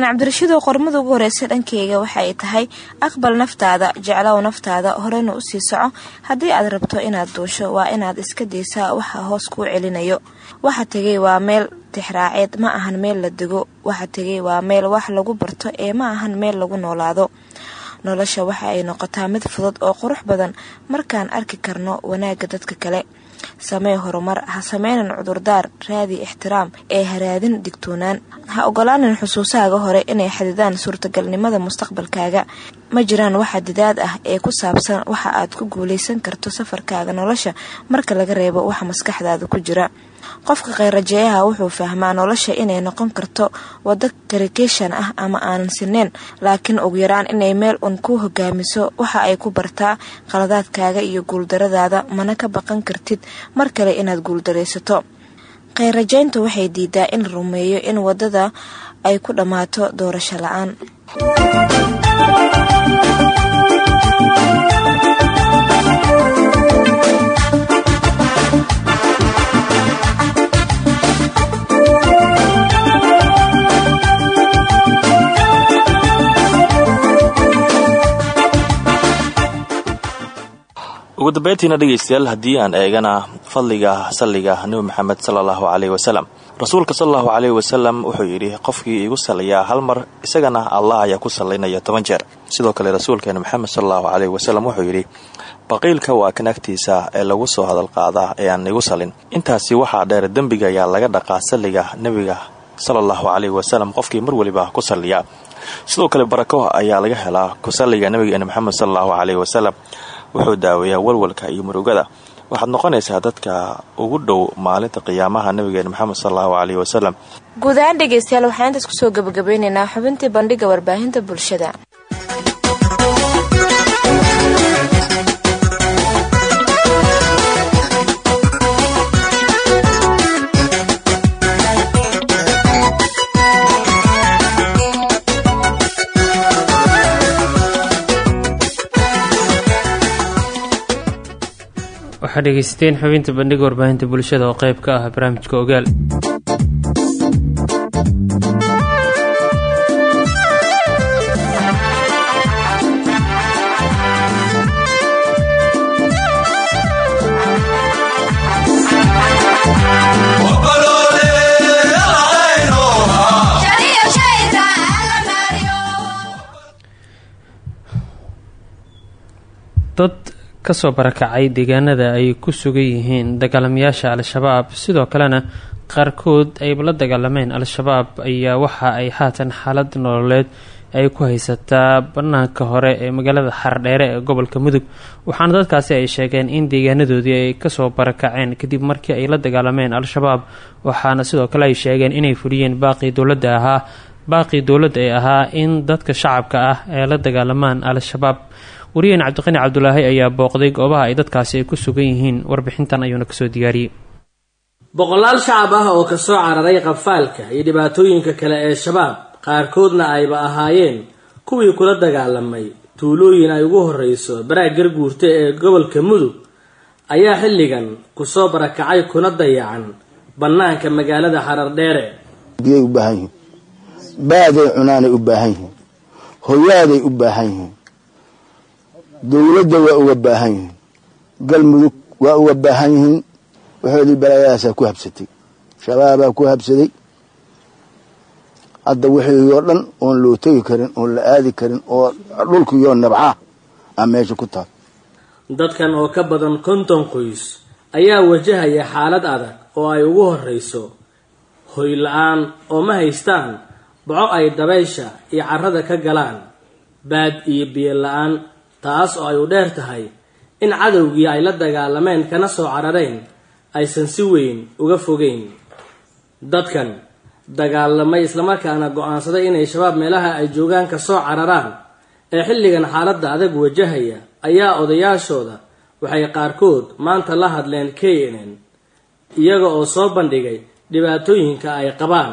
Cabdirashiidoo qormada ugu horeysa dhankeyga waxa ay tahay aqbal naftaada jeclow naftaada horena u sii soco. Haddii aad rabto inaad duusho waa inaad iska daysaa waxa hoos kuu celinayo. Waxa tegay waa meel tixraaceed ma ahan meel la dego waxa tegay waa meel wax lagu barto ee ma ahan meel lagu noolaado. Nolosha waxa ay noqotaa mid fudud oo qurux badan. Markaan arki karno wanaagga dadka kale. Samee horumar ha sameynan cudurdaar raadi ixtiraam ee haraadin digtoonaan. Ha ogolaanin xusuusahaaga hore inay xadidaan suurtagalnimada mustaqbalkaaga. Ma jiraan waxa didaad ah ee ku saabsan waxa aad ku guuleysan karto safarkaaga nolosha marka laga reebo waxa maskaxdaada ku jira qofka kheyrajeeyaha wuxuu fahmaa nolosha inay noqon karto wado karikeshan ah ama aanan sineen laakiin ugu yaraan inay meel un ku hogaamiso waxa ay ku bartaa qaladaadkaaga iyo guuldaradaada mana ka baqan kartid mar kale inaad guuldaraysato kheyrajayntu waxay diidaa in la rumeeyo in waddada ay ku dhammaato doorasho la'aan ugu dambeyntiina dhegaystayaal haddii aan eegana fadliga salliga nebi maxamed sala allahu caleyhi wasalam rasuulka sala allahu caleyhi wasalam wuxuu yidhi qofkii igu salliyaa hal mar isagana allah ayaa ku sallaynaya toban jeer. Sidoo kale rasuulkeena maxamed sala allahu caleyhi wasalam wuxuu yidhi baqiilka waa kan agtiisa ee lagu soo hadal qaadaa ee aan igu sallin. Intaasi waxaa dheer dembiga ayaa laga dhaqaa salliga nebiga sala allahu caleyhi wasalam qofkii mar weliba ku salliya sidoo kale barako ayaa laga helaa ku salliga nebigeena maxamed sala allahu caleyhi wasalam wuxuu daaweeyaa walwalka iyo murugada. Waxaad noqonaysaa dadka ugu dhow maalinta qiyaamaha nabigeena maxamed sal allahu caleyhi wasalam guud ahaan dhegeystayaal waxaan intaas ku soo gabagabeyneynaa xubintii bandhiga warbaahinta bulshada waxaad dhegeysateen xubinta bandhiga warbaahinta bulshada oo qayb ka ah barnaamijka ogaal ka soo barakacay deegaanada ay ku sugan yihiin dagaalamayaasha al-shabaab. Sidoo kalena qaarkood ayba la dagaalameen al-shabaab ayaa waxa ay haatan xaalad nololeed ay ku haysataa banaanka hore ee magaalada xardheere ee gobolka mudug. Waxaana dadkaasi ay sheegeen in deegaanadoodii ay ka soo barakaceen kadib markii ay la dagaalameen al-shabaab. Waxaana sidoo kale ay sheegeen inay fuliyeen baaqii dowladda ahaa baaqii dowladda ee ahaa in dadka shacabka ah ee la dagaalamaan al-shabaab wariyeen cabdiqani cabdulaahi ayaa booqday goobaha ay dadkaasi ay ku sugan yihiin warbixintan ayuuna ka soo diyaariyey. Boqolaal shacab ah oo ka soo cararay qafaalka iyo dhibaatooyinka kale ee shabaab qaarkoodna ayba ahaayeen kuwii kula dagaalamay. Tuulooyin ay ugu horreyso baraag garguurta ee gobolka mudug ayaa xilligan ku soo barakacay kuna dayacan bannaanka magaalada xarardheere biyay u baahan yihiin. Baaday cunaanay u baahan yihiin. Hoyaaday u baahan yihiin dowladda waa uga baahan yihiin. Galmudug waa uga baahan yihiin. Waxoodii balaayadaasaa ku habsatay. Shabaabaa ku habsaday. Hadda wixii oo dhan oon loo tegi karin oon la aadi karin oo dhulkiioo nabcaa a meesha ku taal. Dadkan oo ka badan konton qoys ayaa wajahaya xaalad adag oo ay ugu horreyso hoy la'aan oo ma haystaan baco ay dabaysha iyo carrada ka galaan baad iyo biyo la'aan taas oo ay u dheer tahay in cadowgii ay la dagaalameen kana soo carareen aysan si weyn uga fogeyn. Dadkan dagaalamay islamarkaana go'aansaday inay shabaab meelaha ay joogaan ka soo cararaan ee xilligan xaaladda adag wajahaya ayaa odayaashooda waxay qaarkood maanta la hadleen k n n iyaga oo soo bandhigay dhibaatooyinka ay qabaan.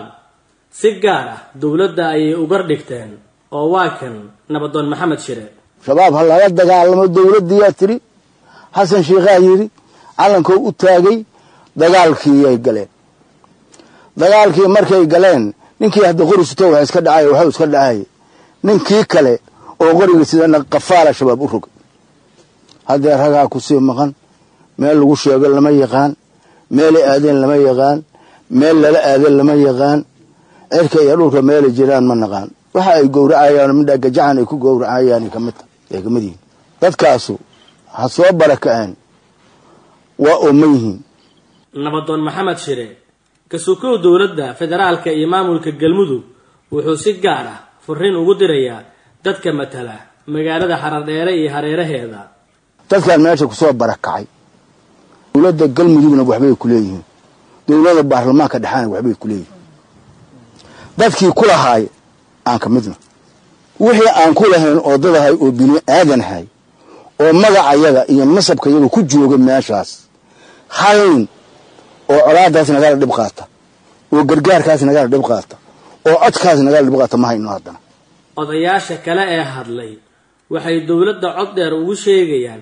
Si gaar ah dowladda ayay ugar dhigteen oo waa kan nabadoon maxamed shire shabaab ha lala dagaalamo dowladdiiyaa tiri xasan sheikhaa yidhi calankou u taagay dagaalkiiyay galeen. Dagaalkii markay galeen ninkii hadda qori sito wax iska dhacay waxuu iska dhacay. Ninkii kale oo qoriga sidana qafaala shabaab u rogay haddee ragaa ku sii maqan meel lagu sheego lama yaqaan meelay aadeen lama yaqaan meel lala aadeen lama yaqaan. Cirka iyo dhulka meelay jiraan ma naqaan. Waxa ay gowracayaan midhaa gajacan ay ku gowracayaan ka mid ay yihiin. Dadkaasu ha soo barakaceen waa ooman yihiin nabadoon maxamed shire kasukow dowladda federaalka iyo maamulka galmudug wuxuu si gaar ah furiin ugu dirayaa dadka matala magaalada xarardheere iyo hareeraheeda. Dadkan meesha ku soo barakacay dowladda galmudugna waxbay ku leeyihiin. Dowladda baarlamaanka dhexaana waxbay ku leeyihiin. Dadkii ku lahaay aan ka midna wixii aan ku lahayn oo dadahay oo bini aadanahay oo magacayaga iyo nasabkayaga ku jooga meeshaas hayn oo colaadaas nagala dhib qaata oo gargaarkaas nagala dhib qaata oo codkaas nagala dhib qaata ma hayno haddana. Odayaasha kale ee hadlay waxay dowladda cod dheer ugu sheegayaan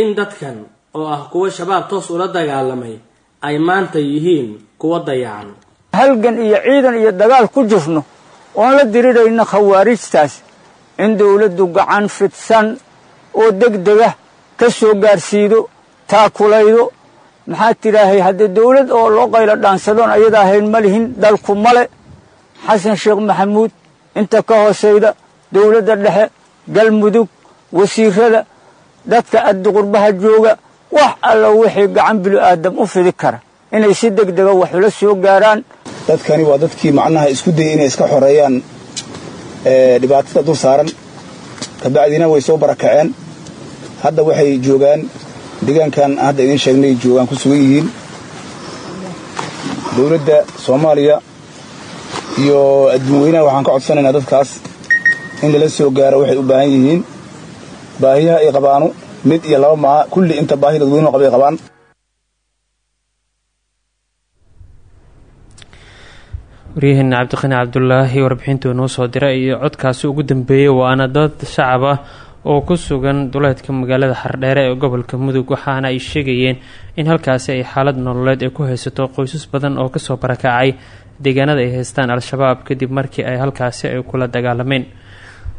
in dadkan oo ah kuwa shabaab toos ula dagaalamay ay maanta yihiin kuwa dayacan halgan iyo ciidan iyo dagaal ku jirno oon la dirirayna khawaarijtaas in dowladdu gacan fidsan oo degdega ka soo gaarsiido taakulaydo maxaad tidhaahay haddee dawlad oo loo qaylo dhaansadoon ayada ahayn ma lihin dalku male. Xasan sheekh maxamuud inta ka hoosayda dawladda dhexe galmudug wasiirada dadka addi qurbaha jooga wax alla wixii gacan binu-aadam u fidi kara. Inay si deg dega wax ula soo gaaraan. Dadkani waa dadkii macnaha isku dayay inay iska xoreeyaan dhibaatada dul saaran kabacdina way soo barakaceen hadda waxay joogaan deegaankan hadda idiin sheegnay joogaan ku sugan yihiin. Dowladda soomaaliya iyo adduun weynaha waxaan ka codsanaynaa dadkaas in lala soo gaaro waxay u baahan yihiin baahiyaha ay qabaanu mid iyo laba maa kulli inta baahi dadweynuhu qabay qabaan waryaheena cabdiqani cabdulaahi warbixintuu noo soo diray. Iyo codkaasi ugu dambeeyey waana dad shacab ah oo ku sugan duleedka magaalada xardheere ee gobolka mudug waxaana ay sheegayeen in halkaasi ay xaalad nololeed ay ku haysato qoysas badan oo ka soo barakacay deegaanada ay haystaan al-shabaab kadib markii ay halkaasi ay kula dagaalameen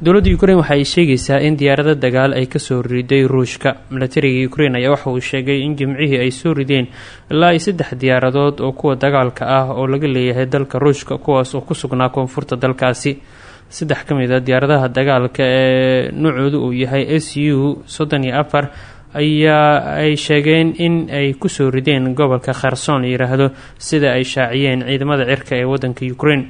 dowladda ukrein waxa ay sheegaysaa in diyaarado dagaal ay ka soo riday ruushka. Milatariga ukrein ayaa waxa uu sheegay in jimcihii ay soo rideen ilaa iyo saddex diyaaradood oo kuwa dagaalka ah oo laga leeyahay dalka ruushka kuwaas oo ku sugnaa koonfurta dalkaasi. Saddex ka mid a diyaaradaha dagaalka ee nuucoodu uu yahay s u ayaa ay sheegeen in ay ku soo rideen gobolka kherson yiraahdo sida ay shaaciyeen ciidamada cirka ee wadanka ukraine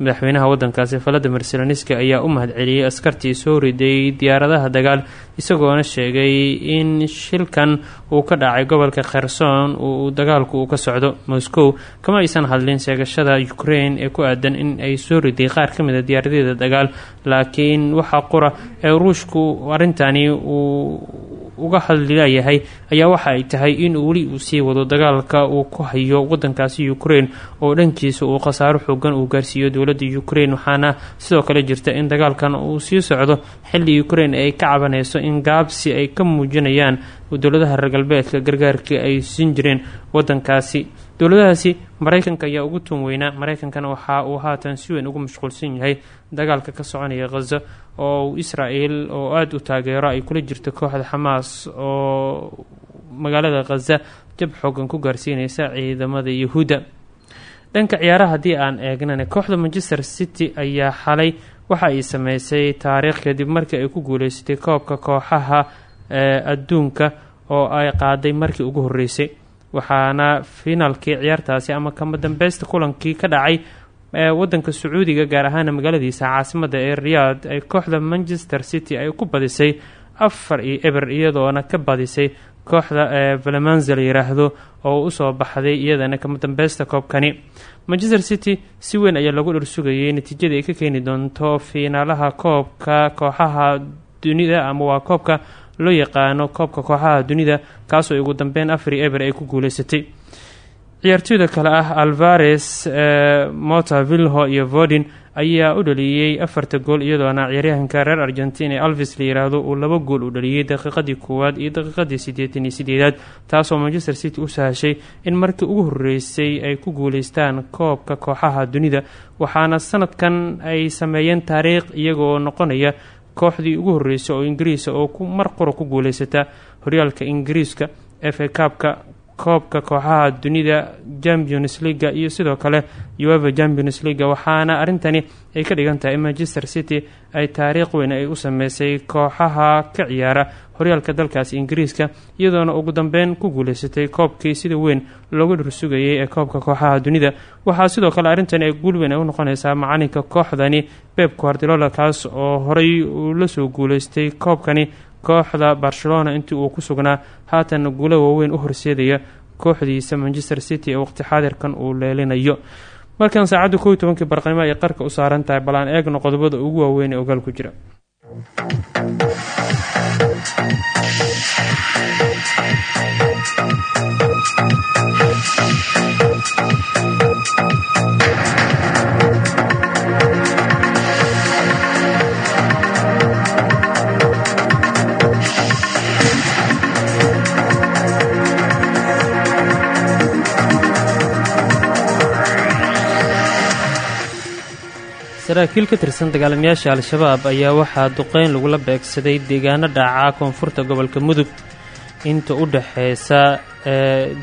madaxweynaha wadankaasi valadimir zelenski ayaa u mahadceliyey askartii soo riday diyaaradaha dagaal isagoona sheegay in shilkan uu ka dhacay gobolka kherson uu dagaalku uu ka socdo. Moscow kama aysan hadlin sheegashada ukraine ee ku aadan in ay soo riday qaar ka mid a diyaaradyada dagaal laakiin waxaa qura ee ruushku arrintani uu uga hadlilayahay ayaa waxa ay tahay in weli uu sii wado dagaalka uu ku hayo wadankaasi ukraine oo dhankiisa uu khasaaro xoogan uu gaarsiiyo dowladda ukraine waxaana sidoo kale jirta in dagaalkan uu sii socdo xilli ukraine ay ka cabanayso in gaabsi ay ka muujinayaan dowladaha reer galbeedka gargaarkii ay siin jireen wadankaasi dowladahaasi maraykanka ayaa ugu tuun weynaa maraykankana waxa uu haatan si weyn ugu mashquulsan yahay dagaalka ka soconaya khaza oo israel oo aada u taageero ay kula jirto kooxda xamaas oo magaalada khaza jab xoogan ku gaarsiineysa ciidamada yahuudda dhanka ciyaaraha haddii aan eegnana kooxda manchester city ayaa xalay waxa ay sameysay taariikh kadib markii ay ku guuleysatay koobka kooxaha adduunka oo ay qaaday markii ugu horeysay waxaana finaalkii ciyaartaasi ama kama dambeysta kulankii ka dhacay wadanka sacuudiga gaar ahaana magaaladiisa caasimada ee riyaad ay kooxda manchester city ay ku badisay afar iyo eber iyadoona ka badisay kooxda valemanza la yiraahdo oo u soo baxday iyadana kama dambeysta koobkani. Manchester city si weyn ayaa lagu dhursugayay natiijada ay ka keeni doonto fiinaalaha koobka kooxaha dunida ama waa koobka loo yaqaano koobka kooxaha dunida kaasoo ugu dambeyn afar iyo eber ay ku guuleysatay. Ciyaartooyda kale ah alvares mota vilho iyo vodin ayaa u dhaliyey afarta gool iyadoona ciyaaryahanka reer argentin ee alvis la yiraahdo uu laba gool u dhaliyey daqiiqadii koowaad iyo daqiiqadii siddeetan iyo sideedaad taasoo manchester city u sahashay in markii ugu horeysay ay ku guuleystaan koobka kooxaha dunida waxaana sanadkan ay sameeyeen taariikh iyagoo noqonaya kooxdii ugu horeysay oo ingiriisa oo mar qura ku guuleysata horyaalka ingiriiska f a kaabka koobka kooxaha dunida champions leaga iyo sidoo kale ueva champions leaga waxaana arrintani ay ka dhigan tahay in manchester city ay taariikh weyn ay u sameysay kooxaha ka ciyaara horyaalka dalkaasi ingiriiska iyadoona ugu dambeyn ku guuleysatay koobkii sida weyn looga dhursugayay ee koobka kooxaha dunida. Waxaa sidoo kale arrintani ay guul weyn ay u noqonaysaa macalinka kooxdani beb guardilola kaas oo horey uu la soo guuleystay koobkani kooxda barcelona intii uu ku sugnaa. Haatan guulo waaweyn u horseedaya kooxdiisa manchester city ee waqti xaadirkan uu leelinayo. Markan saacadda kow iyo tobankii barqanimo ay qarka u saaran tahay bal aan eegno qodobada ugu waaweyn ee ogaal ku jira saraakiil ka tirsan dagaalamayaasha al-shabaab ayaa waxaa duqeyn lagula beegsaday deegaano dhaca koonfurta gobolka mudug inta u dhexeysa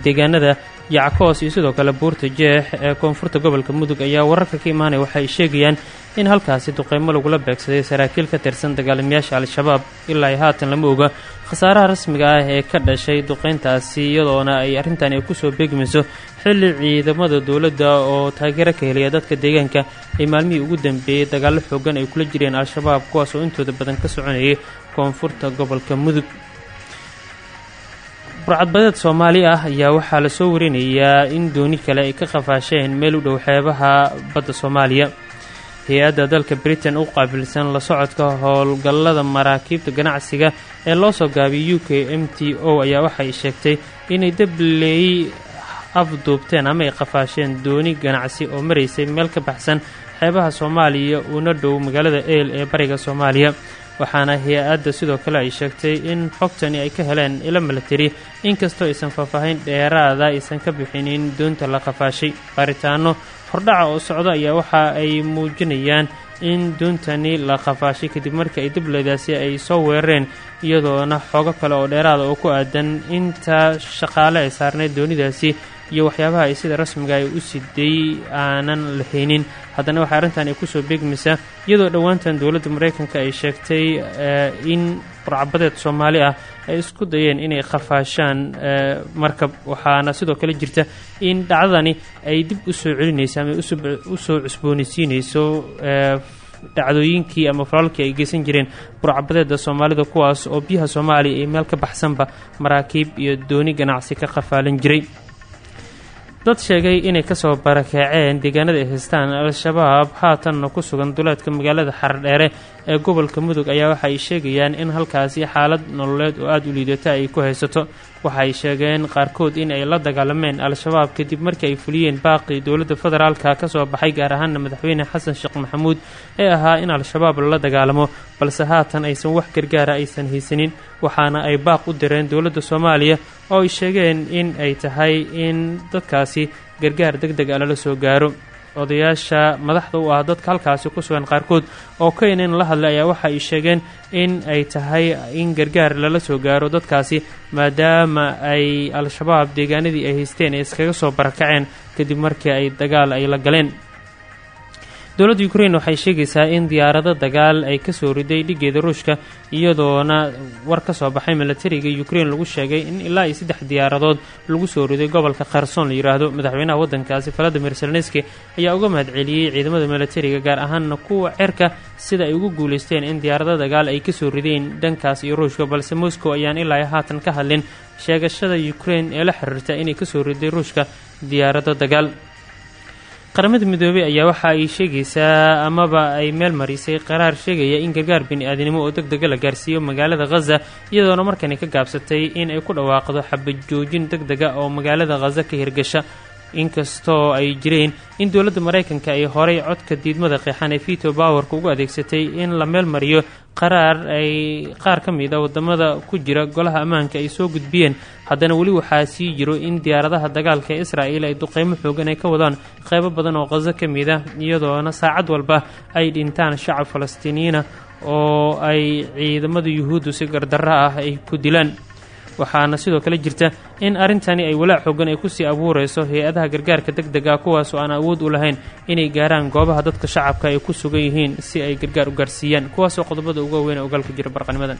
deegaanada yackoos iyo sidoo kale buurta jeex ee koonfurta gobolka mudug ayaa wararka ka imaanaya waxay sheegayaan in halkaasi duqeymo lagula beegsaday saraakiil ka tirsan dagaalamayaasha al-shabaab ilaa ay haatan lama oga. Khasaaraha rasmiga ah ee ka dhashay duqeyntaasi iyadoona ay arrintan ay ku soo beegmayso xilli ciidamada dowladda oo taageero ka helaya dadka deegaanka ay maalmihii ugu dambeeyey dagaallo xoogan ay kula jireen al-shabaab kuwaas oo intooda badan ka soconayay koonfurta gobolka mudug. Burcadbadeed soomaali ah ayaa waxaa la soo warinayaa in dooni kale ay ka qafaasheen meel u dhow xeebaha badda soomaaliya. Hay'adda dalka britain u qaabilsan la socodka howlgallada maraakiibta ganacsiga ee loo soo gaabiyay u k m t o ayaa waxay sheegtay inay dabley afduubteen ama ay qafaasheen dooni ganacsi oo maraysay meel ka baxsan xeebaha soomaaliya uuna dhow magaalada eel ee bariga soomaaliya. Waxaana hay'adda sidoo kale ay sheegtay in xogtani ay ka heleen ilo milatari. Inkastoo aysan faahfaahin dheeraada aysan ka bixinin doonta la qafaashay. Baaritaano hordhaca oo socda ayaa waxa ay muujinayaan in doontani la qafaashay kadib markii ay dibledaasi ay soo weerareen iyadoona xoogo kale oo dheeraada oo ku aadan inta shaqaale ay saarneyd doonidaasi iyo waxyaabaha ay sida rasmiga ay u siday aanan lahaynin haddana waxaa arrintan ay ku soo beegmaysaa iyadoo dhowaantan dowladda maraykanka ay sheegtay in burcabadeed soomaali ah ay isku dayeen inay khafaashaan markab. Waxaana sidoo kale jirta in dhacdadani ay dib u soo celinayso ama u soo cusboonaysiinayso dhacdooyinkii ama falaalkii ay geysan jireen burcabadeeda soomaalida kuwaas oo biyaha soomaaliya iyo meel ka baxsanba maraakiib iyo dooni ganacsi ka qafaalan jiray dad sheegay inay ka soo barakaceen deegaanada ay al-shabaab haatanna ku sugan duleedka magaalada xardheere ee gobolka mudug ayaa waxa ay sheegayaan in halkaasi xaalad nololeed oo aada u liidata ay ku haysato. Waxa ay sheegeen qaarkood in ay la dagaalameen al-shabaab kadib markii ay fuliyeen baaqii dowladda federaalka ka soo baxay gaar ahaana madaxweyne xasan sheekh maxamuud ee ahaa in al-shabaab lala dagaalamo balse haatan aysan wax gargaara aysan haysanin. Waxaana ay baaq u direen dowladda soomaaliya oo ay sheegeen in ay tahay in dadkaasi gargaar deg deg a lala soo gaaro odayaasha madaxda u ah dadka halkaasi ku sugan qaarkood oo keynan la hadlay ayaa waxa ay sheegeen in ay tahay in gargaar lala soo gaaro dadkaasi maadaama ay al-shabaab deegaanadii ay haysteen ay iskaga soo barakaceen kadib markii ay dagaal ay la galeen dowladda ukrain waxay sheegaysaa in diyaarado dagaal ay ka soo riday dhigeeda ruushka iyadoona war ka soo baxay milatariga ukrain lagu sheegay in ilaa iyo saddex diyaaradood lagu soo riday gobolka kherson la yidhaahdo madaxweynaha waddankaasi valadimir selneski ayaa uga mahadceliyey ciidamada milatariga gaar ahaana kuwa cerka sida ay ugu guulaysteen in diyaarado dagaal ay ka soo rideen dhankaas iyo ruushka balse moscow ayaan ilaa haatan ka hadlin sheegashada ukrain ee la xiriirta inay ka soo riday ruushka diyaarado dagaal qaramada midoobey ayaa waxa ay sheegaysaa amaba ay meel marisay qaraar sheegaya in gargaar bini-aadinimo oo deg dega la gaarsiiyo magaalada khaza iyadoona markani ka gaabsatay in ay ku dhawaaqdo xabad joojin deg dega oo magaalada khaza ka hirgasha inkastoo ay jireen in dowladda maraykanka ay horay codka diidmada qeexan ee vito bowerka ugu adeegsatay in la meel mariyo qaraar ay qaar ka mid a waddamada ku jira golaha ammaanka ay soo gudbiyeen. Haddana weli waxaa sii jiro in diyaaradaha dagaalka ee israa'il ay duqeymo xoogan ay ka wadaan qeybo badan oo khazo ka mid ah iyadoona saacad walba ay dhintaan shacab falastiiniyiina oo ay ciidamada yuhuuddu si gardarro ah ay ku dilaan waxaana sidoo kale jirta in arrintani ay walaac xoogan ay ku sii abuurayso hay'adaha gargaarka deg deg ah kuwaasoo aan awood u lahayn inay gaaraan goobaha dadka shacabka ay ku sugan yihiin si ay gargaar u gaarsiiyaan. Kuwaasoo qodobada uga weyn ee ogaalka jira barqanimadan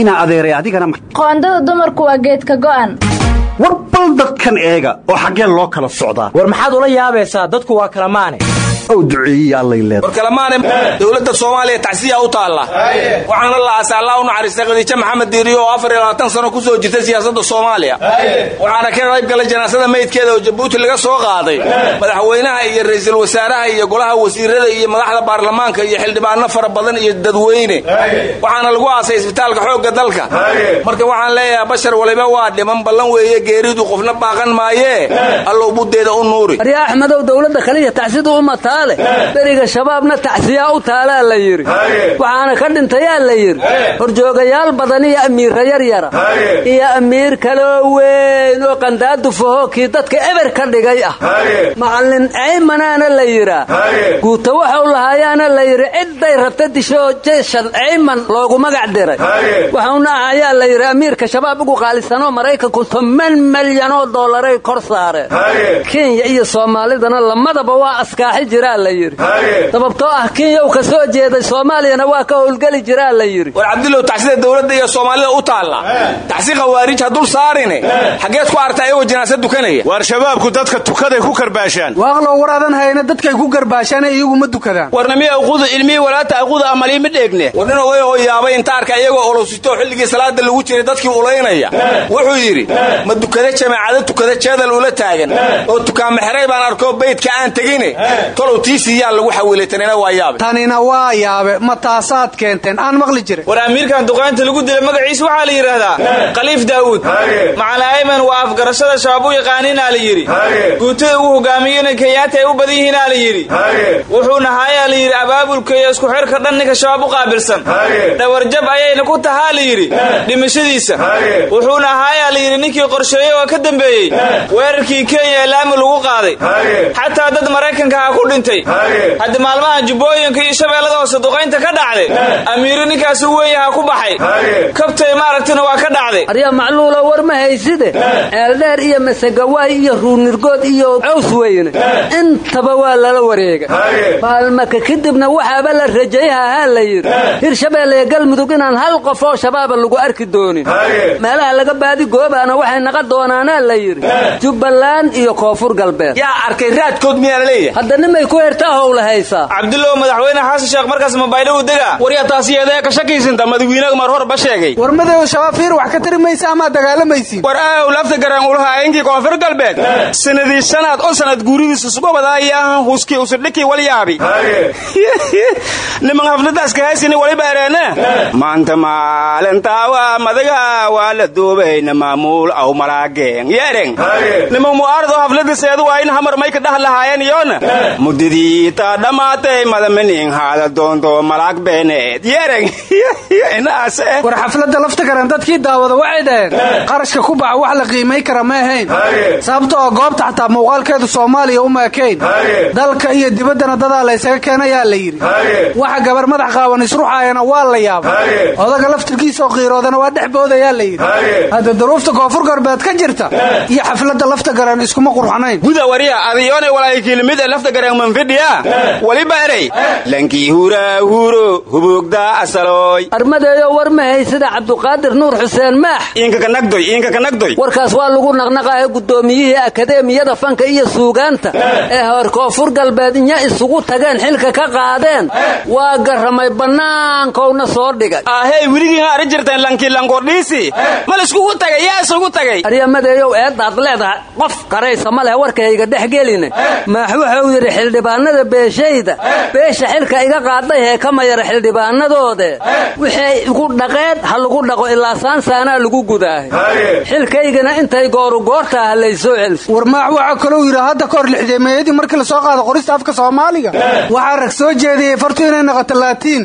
inaa adeeray adigana qoondada dumarku waa geedka go'an. War bal dadkan eega oo xaggeen loo kala socdaa. War maxaad ula yaabaysaa dadku waa kala maane ow duceeyiya allay leedahay. War kalamaane dowladda soomaaliya tacsiya u taalla. Waxaana la aasa allah u naxariistay khadiijo maxamed diiriyo oo afar iyo labaatan sano ku soo jirtay siyaasadda soomaaliya. Waxaana ka qayb galay janaasada meydkeeda oo jabuuti laga soo qaaday. Madaxweynaha iyo ra'iisul wasaaraha iyo golaha wasiirada iyo madaxda baarlamaanka iyo xildhibaano fara badan iyo dadweyne. Waxaana lagu aasay isbitaalka xoogga dalka. Marka waxaan leeyahay bashar waliba waa dhiman ballan weeye geeridu qofna baaqan maayee. Allow buddeeda u nuuri mataa beriga shabaabna tacsiyaa u taalaa la yidhi. Waxaana ka dhintayaa la yidhi. Horjoogayaal badan iyo amiirra yaryara iyo amiir kaloo weyn oo qandaadufahoo kii dadka eber ka dhigay ah. Macallin ceymanaana la yidhaa. Guuta waxau lahaayaana la yidhi cidday rabta dishoo jeeshan ceyman loogu magac diray. Waxauna ahayaa la yidhi amiirka shabaab ugu qaalisanoo maraykanku toban malyanoo dollaray kor saareen kenya iyo soomaalidana lamadaba waa askaaxi jira jiraa la yidhi. Sababtoo ah kenyaw ka soo jeeday soomaaliyana waa ka howlgeli jiraa la yidhi. War cabdillow tacsida dowladda iyo soomaalida u taalla. Tacsi khawaarij ha dul saarine. Xaggeed ku arta ayagoo jinaasa dukanaya. Waar shabaabku dadka tukaday ku karbaashaan waaqlow war adan hayna dadkay ku garbaashaane iyagu ma dukadaan. Warnami aqudu ilmihii walaata aqudu amalii ma dheegne. War nin oday oo yaabay inta arka iyagoo olosito xilligii salaada lagu jiray dadkii ulaynaya. Wuxuu yidhi ma dukada jamaacado tukada jeedal ula taagan oo tukaanmaxeray baan arkoo baydka aan tegine tolow tiisiyaa lagu xawilay tanina waa yaabe. Tanina waa yaabe ma taasaad keenteen aan maqli jiray war amiirkan duqaynta lagu dilay magaciisa waxaa la yidhaahdaa khaliif daawuud. Macala ayman waa afgarashada shabaab u yaqaaniinaa la yidhi. Guutada uu hogaamiyena kenyaata ay u badan yihiinaa la yidhi. Wuxuuna haayaa la yidhi abaabulka iyo isku xirka dhan ninka shabaab u qaabilsan. Dhawarjab ayayna ku tahaa la yidhi dhimashadiisa. Wuxuuna haayaa la yidhi ninkii qorsheeyey oo ka dambeeyey weerarkii kenya laami lagu qaaday. Xataa dad maraykanka ha ku dhintay haddi maalmaha jubbooyinka iyo shabeellada hoose duqaynta ka dhacday amiiri ninkaas u weyn yaha ku baxay. Kabtay maaragtina waa ka dhacday. Arya macluula war ma hayside? Ceeldheer iyo masegawaay iyo ruunirgood iyo caws weyne intaba waa lala wareega. Maalmaka kadibna waxaaba la rajayhahaa la yidhi. Hirshabeelle iyo galmudug inaan hal qof oo shabaaba lagu arki doonin. Meelaha laga baadi goobaana waxay naqa doonaanaa la yidhi. Jubbaland iyo koonfur galbeed. Yaa arkay raadkood miyaa ku howla haysaa cabdillow madaxweyne xasan sheekh markaas mabaydho u dega? Waryaa taasiyaedee ka shakiysanta madawiinaga mar hor ba sheegay. War madow shabaab fiir wax ka tari maysa amaad dagaalamaysiin war aaw lafta garaan ulaha inkii koonfur galbeed. Sanadii shanaad oo sanad guuridiisu sugobadaayahan huskii usudhikii walyaabi niman hafladaas kahaysini waliba ereene. Maanta maalintaa waa madaga waa la duubayna maamuul aw malaageen yeereng niman mu'aarad oo hafladiseedu waa in hamar may ka dhah lahaayeen iyoona muddadii taa dhammaatay madamanin haada doonto malaag beeneed yeereng inaas war xafladda lafta garan dadkii daawada waxay dhaheen qarashka ku baxa wax la qiimay kara ma ahayn sababta oo goobta xataa muuqaalkeedu soomaaliya uma ekayn dalka iyo dibaddana dadaa laysaga keenayaa la yidhi. Waxa gabar madax qaawan isruxaayana waa la yaabay odaga laftirkiisaoo qiiroodana waa dhex boodayaa la yidhi. Hadda duruufta koonfur galbeed ka jirta. Iyo xafladda lafta garan iskuma qurxanayn garan manfidhiya waliba erey lankii huraa huuro hubugdaa asalooy armadeeyo war ma haysida cabduqaadir nuur xuseen maax. Inkakanagdoy inkakanagdoy warkaas waa lagu naqnaqaahe guddoomiyihii akadeemiyada fanka iyo suugaanta. Ee hor koonfur galbeed inya isugu tageen xilka ka qaadeen. Waa garramay bannaankowna soo dhigay. Ahey weligiin ari jirteen lankii lankordhiisi mal iskugu tagay yaa isugu tagay. Aryamadeeyow eeddaad leedahay? Qof qaraysa ma leh warkayga dhex geline. Maax wuxuu yidhi xildhibaanada beeshayda beesha xilka iga qaadday hee kama yara xildhibaanadoode waxay igu dhaqeen ha lagu dhaqo ilaa saansaanaa lagu gudaahay xilkaygana intay gooru goortaa ha laysoo celiso war maax waxaa kalou yidhi hadda kahor lixdeemeeyadii markii la soo qaado qorista afka soomaaliga. Waxaa rag soo jeediyey fartu inay noqoto laatiin.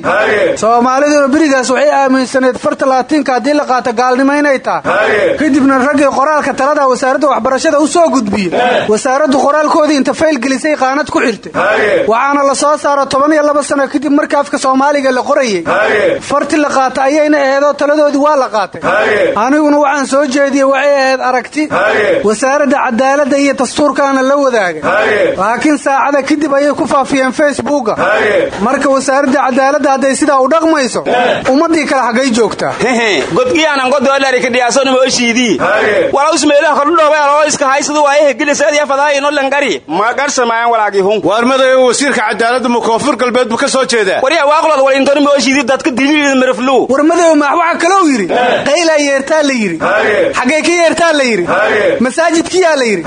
Soomaaliduna berigaas waxay aaminsaneed farta laatiinka haddii la qaato gaalnimo inay tahay. Kadibna raggii qoraalka talada wasaaradda waxbarashada u soo gudbiye. Wasaaraddu qoraalkoodii inta faylgelisay qaanad ku xirtay waxaana la soo saaro toban iyo laba sano kadib markii afka soomaaliga la qorayey farti la qaata ayayna aheedoo taladoodii waa la qaatay. Aniguna waxaan soo jeediyey waxay ahayd aragti. Wasaaradda cadaaladda iyo dastuurkaana la wadaagay. Laakiin saacada kadib ayay ku faafiyeen facebooka marka wasaaradda cadaaladda hadday sidaa u dhaqmayso ummaddii kale xaggay joogtaa. Godkiyaanangodoolarikadhiyaasonima oshiidii? Wala usmeelaha kordhudhoobaaloo iska haysadu waayahe giliseediya fadaayino langari ma garsamayaan walaagihun waarmadayo wasiirka cadaaladda ma koonfur galbeed buu ka soo jeedaa? Warmadow maax waxaa kalou yidhi qaylaa yeertaa la yidhi xaggee ka yeertaa la yidhi masaajidkiyaa la yidhi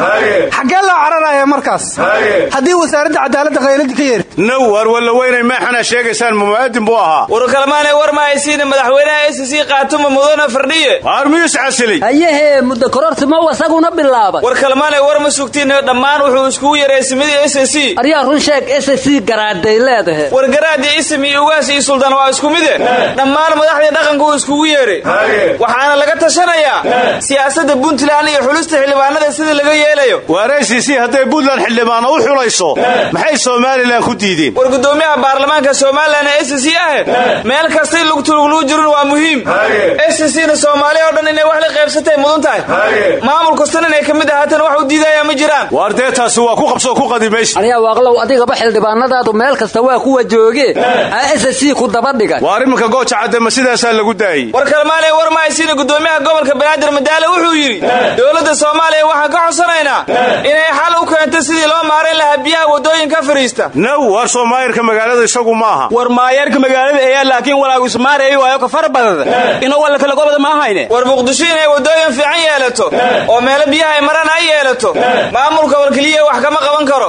xaggee loo cararaya markaas? Haddii wasaaradda cadaaladda qayladii ka yeerta now waar walla weynay maaxana sheegaysaan mumaadin buu ahaa. Warkalmaane war ma haysiina madaxweynaha s c qaatuma mudana fardhiye. Waar miyuus casilay? Hayahee muddo korortimow asaguna bilaabay. War kalmaane war ma sugtiin dhammaan wuxuu iskugu yaray simidii s c aryaa run sheeg s c garaaday leedahe war garaadii ism iyo ugaas iyo suldaan waa isku mide dhammaan madaxdii dhaqanku uu iskugu yeeray. Waxaana laga tashanayaa siyaasadda puntland iyo xulista xildhibaanada sida laga yeelayo. C hadday puntland xildhibaano u xulayso maxay somalilan ku diideen? War gudoomiyaha baarlamaanka somalilan ee s c ah meel kasta in lugtuluglu jirin waa muhiim. S c na soomaaliya oo dhan inay wax la qaybsatay mudan tahay. Maamul kastana inay ka mid ahaataan wax u diidaya ma jiraan. Waar dee taasi waa ku qabsoo ku qadimaysa waaqlow adigaba xildhibaanadaadu meel kasta waa kuwa jooge. S c ku daba dhigay waar iminka gooja cadema sidaasaa lagu daayey war kalmaanay war mahaysiina gudoomiyaha gobolka banaadir madaale wuxuu yidhi dowladda soomaaliya waxaan ka codsanaynaa inay xal u keento sidii loo maarayn lahaa biyaha waddooyinka fariista. Naw waar soo maayarka magaalada isagu maaha war maayarka magaalada eeyaa laakiin walaagu ismaareeyo waayo ka far badada inuu walla kala gobada ma ahayne. War muqdisho inay waddooyin fiican yeelato oo meelo biyaha ay maraan ay yeelato. Maamulka walkeliya wax kama qaban karo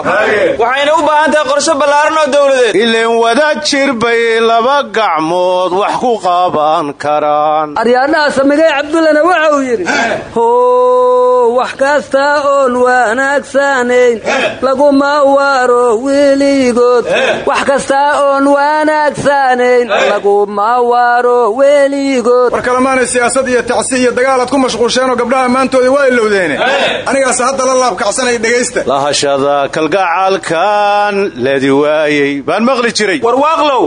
waxayna u baahan tahay qorshe ballaaran oo dowladeed ileen wada jir bay laba gacmood wax ku qaban karaan. Aryaadhaha samigay cabdullana waxa uu yidhi how wax kasta oon wanaagsanayn laguma waro weligood. Wax kasta oon wanaagsanayn laguma waro weligood. War kalamaanay siyaasad iyo tacsi iyo dagaalaad ku mashquulsheenoo gabdhaha ammaantoodii waa ilowdeene anigaas hadda la laabkacsanaya dhegaysta. Lahashada kalgacaalkan leedi waayey baan maqli jiray. Warwaaqlow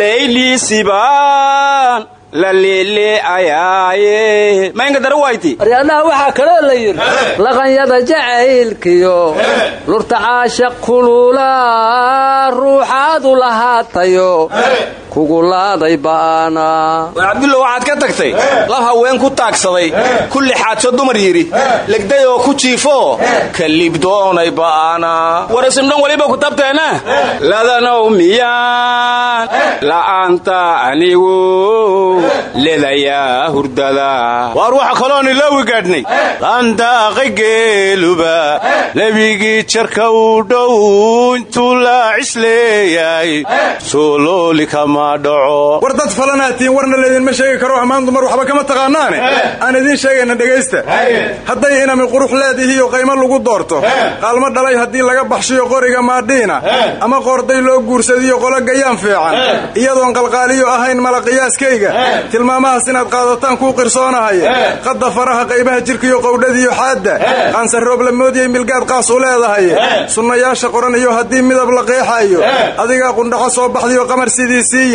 leyliisibaan la leeleayaaye maynka darawayti aryaadhaha waxaa kaloo la yidhi laqanyada jacaylkiyo lurta caashaq kulula ruuxaadu lahaatayo kugulaaday ba'ana. War cabdullo waxaad ka tagtay? Lab haween ku taagsaday. Kulli xaadso dumar yidhi. Legday oo ku jiifoo ka libdoonay ba'ana. War isindhan weliba ku tabteena ladanow miyaan. La'aanta anigu ledayaa hurdada. Waar waxa kaloon iloowi gaadhnay? Qaandaaqay geeluba. Nebigii jarka u dhow intuu laacis leeyahay soolooli kama war dad falanaatiin warna laydinma sheegi karo ammaan dumar waxba kama taqaanaane. Aan idiin sheegayna dhegaysta hadday inami qurux leedihiiyo qaymo lagu doorto. Qaalmo dhalay haddii laga baxshiyo qoriga maadhiina ama qoorday loo guursadiyo qolo gayaan fiican. Iyadoon qalqaaliyo ahayn mala qiyaaskayga. Tilmaamahaas inaad qaadataan kuu qirsoonahay qadda faraha qaybaha jirkaiyo qowdhadiyo xaadda. Qaansaroob la moodiyey milgaad qaas u leedahay sunnayaasha qoran iyo haddii midab la qeexaayo. Adigaa qundhaco soo baxdiyo qamar sidiisii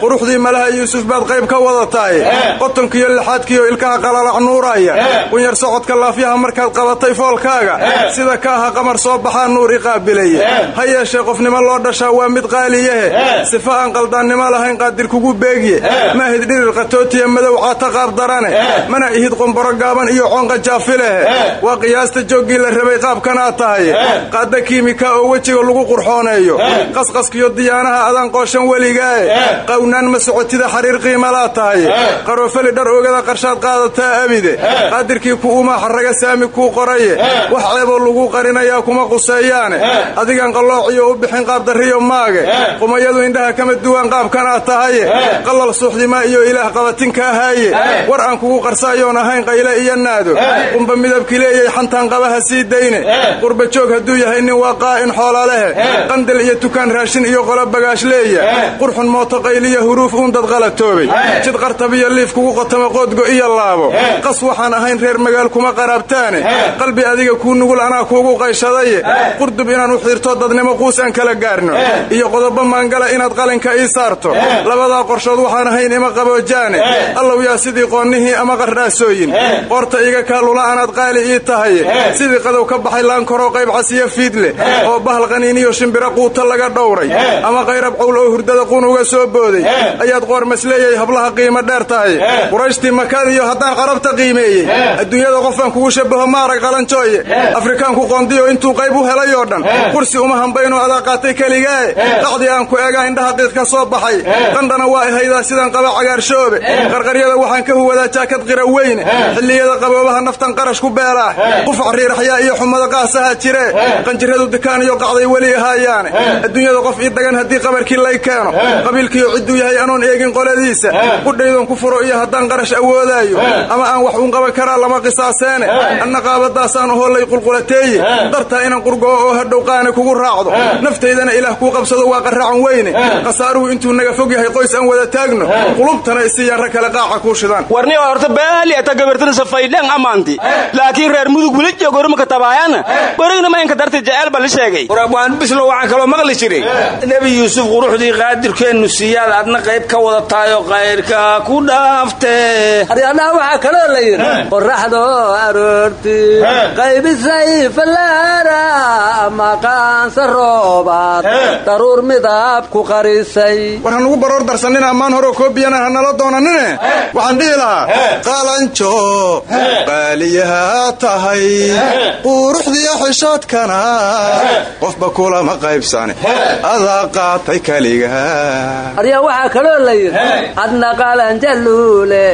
quruxdii malaha yuusuf baad qayb ka wadataay qotonkiyo lixaadkiyo ilkaha qalalac nuuraya. Qunyar socodka laafyaha markaad qabatay foolkaaga. Sida kaaha qamar soo baxaa nuur i qaabilaya ha yeeshee qofnimo loo dhashaa waa mid qaaliyahe sifa aan qaldaannimo lahayn qaadir kugu beegye. Maahid dhirir qatootiya madow caata qaab darane. Mana ihid qomboro gaaban iyo coonqa jaafilehe waa qiyaasta jooggii la rabay qaabkanaad tahay. Qaadda kiimika oo wejiga lagu qurxooneeyo. Qasqaskiyo diyaanaha adaan qooshan weligaae qawnaan ma socotida xariir qiimalaa tahay. Qaroofali dhar ogada qarshaad qaadataa abide. Qaadirkii ku umaa xarraga saami kuu qoraye. Wax ceeboo lagu qarinayaa kuma quseeyaane. Adigan qalloociyo u bixin qaabdarriyo maage. Qumayadu indhaha kama duwan qaabkanaad tahaye. Qallal suuxdimaa iyo ilaah qabatinkaa haaye war aan kugu qarsaayoon ahayn qayle iyo naado. Qumba midabki leeyay xantaan qabaha sii dayne. Qurba joog hadduu yahay nin waa qaa'in xoolalehe qandal iyo tukaan raashin iyo qolo bagaash leeya qurxun mootoqayliya huruuf uun dad qalatoobay. Jid qartabiyo liif kugu qotama qoodgo iyo laabo. Qas waxaan ahayn reer magaal kuma qaraabtaane. Qalbi adiga kuu nugul anaa kuugu qayshadaye qurdub inaan u xiirto dadnimo quus aan kala gaarno. Iyo qodobo maangala inaad qalinka ii saarto. Labadaa qorshood waxaan ahayn ima qaboojaane allow yaa sidii qoonnihii ama qardhaasooyin qoorta iga kaalula anaad qaali ii tahay sidii qadow ka baxay laankoroo qayb casiyo fiidle. Oo bahal qaniiniyo shimbiro quuta laga dhowray. Ama qayrab cowl oo hurdada qunuga soo booday ayaad qoor masleeyay hablaha qiimo dheer tahay. Qurayshtii makaadiyo haddaan qarabta qiimeeyey. Adduunyada qofaan kugu shabaho maarag qalanjooye. Afrikaanku qoondiyo intuu qayb u helay oo dhan. Kursi uma hambaynoo adaa qaatay keligaae qacdii aan ku eegaa indhaha qiid ka soo baxay. Qandhana waa ihaydaa sidaan qaba cagaarshoobe. Qarqaryada waxaan ka huwadaa jaakad qira weyne xilliyada qaboobaha naftan qarash ku beelaah qufac riiraxyaa iyo xumada qaasaha jiree qanjiradu dikaan iyo qacday weli ahaayaane adduunyada qof ii dagan haddii qabarkii lay keeno qabiilkiiyo cidduu yahay anoon eegin qoladiisa qudhaydoon ku furo iyo haddaan qarash awoodaayo. Ama aan wax uun qaban karaa lama qisaaseene. Anna qaabadaasaan hoolay qulqulateeye dartaa inaan qurgoo oo hadhow qaani kugu raacdo. Naftaydana ilaah kuu qabsado waa qarracan weyne. Khasaaruhu intuu naga fog yahay qoys aan wada taagno qulubtana isiiyaan rag kale qaaca kuu shidaan. Warni horta baali ata gabartana safaydhan amaanti laakiin reer mudug weli jogormaka tabaayana warigna ma inka darta jeceel ba la sheegay. Warabwaan bislo waxaan kaloo maqli jiray. Nebi yuusuf quruxdii qaadirkeennu siiyaad adna qayb ka wada tahayo qayrka ku dhaafte. Aryadhaha waxaa kaloo la yidhi qoraxdo aroorti qaybisay fallaara ama qaansa roobaad daruur midab ku qarisay. War hanugu baroor darsannin ammaan horeo koobiyana hanala doonanine waxaan dhihi lahaa qalanjo qaaliyahaa tahay quruxdiyo xishoodkana qofba kulama qaybsane adaa qaatay keliga aryaa waxaa kaloo la yidhi adna qalanjaluule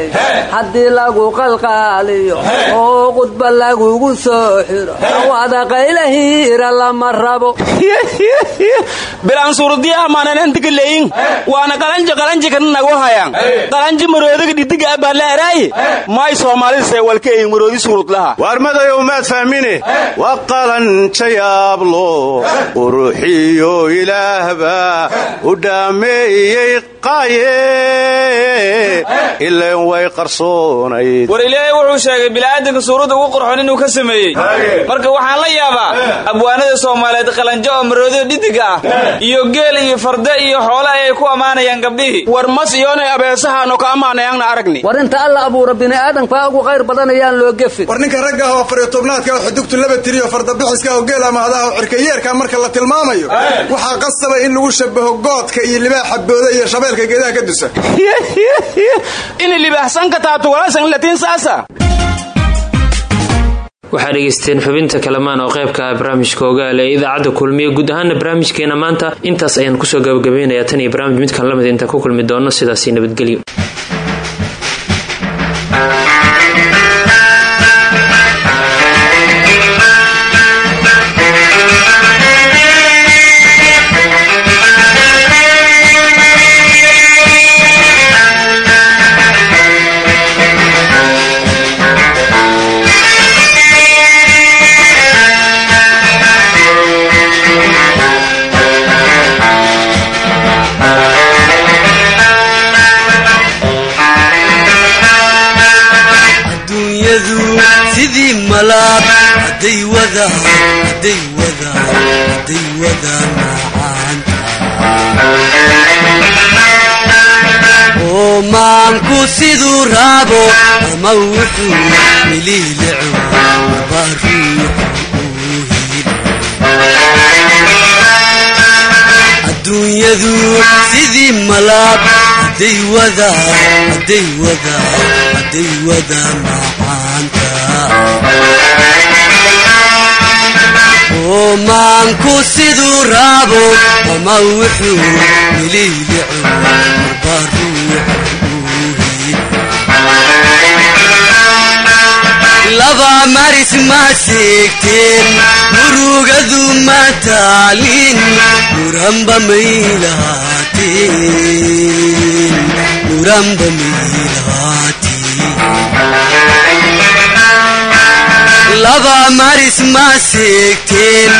haddii lagu qalqaaliyo oo qudba lagugu soo xiro wada qaylahiira lama rabo. Bilaan suuradiya amaanan antigaleyin waana qalanji qalanji kana nagu hayaan. Qalanji maroodiga dhidiga abbaala araaye may soomaalida seewalka eyin maroodi suurudlaha waar madayow maad fahmine? Waa qalanja yaablo quruxiyo ilaahba u dhaameeyey qaaye ileen way qarsoonayd war ilaahay wuxuu sheegay bilaadanka suuradda ugu qorxon inuu ka sameeyey. Marka waxaan la yaabaa abwaanada soomaaliyeed qalanjo oo maroodida dhidiga ah iyo geel iyo farde iyo xoole ayay ku ammaanayaan gabdhihii war mas iyoonay abeesahaano ka ammaanayaanna aragni. War inta alla abuura bini'aadamka ugu qayr badan ayaan loo gefin. War ninka ragga ah oo afariyo tobnaadka oo xudugtu laba tiriyo fardabixiska oo geel amahadaha oo cirkayeerka marka la tilmaamayo waxaa qasaba in lagu shabaho goodka iyo libaaxa booda iyo shabeelka geedaha ka dusa. Inay libaaxsan ka taabto walaasan latiin saasa. Waxaa dhegaysteen xubinta kalamaan oo qaybka ah barnaamijka ogaal ee idaacadda kulmiye guud ahaana barnaamijkeena maanta. Intaas ayaan ku soo gabagabaynayaa tan iyo barnaamij midkan la mid intaan ku kulmi doono sidaasi nabadgelyo maanku siduu raabo ama wuxuu miliilico adduunyadu sidii malaab hadday wadaan hadday wadaan macaanta oo maanku siduu raabo ama wuxuu miliilico uu laba maris ma seegteen murugadu ma taalin muranba maylahaateen muranba maylahaateen laba maris ma seegteen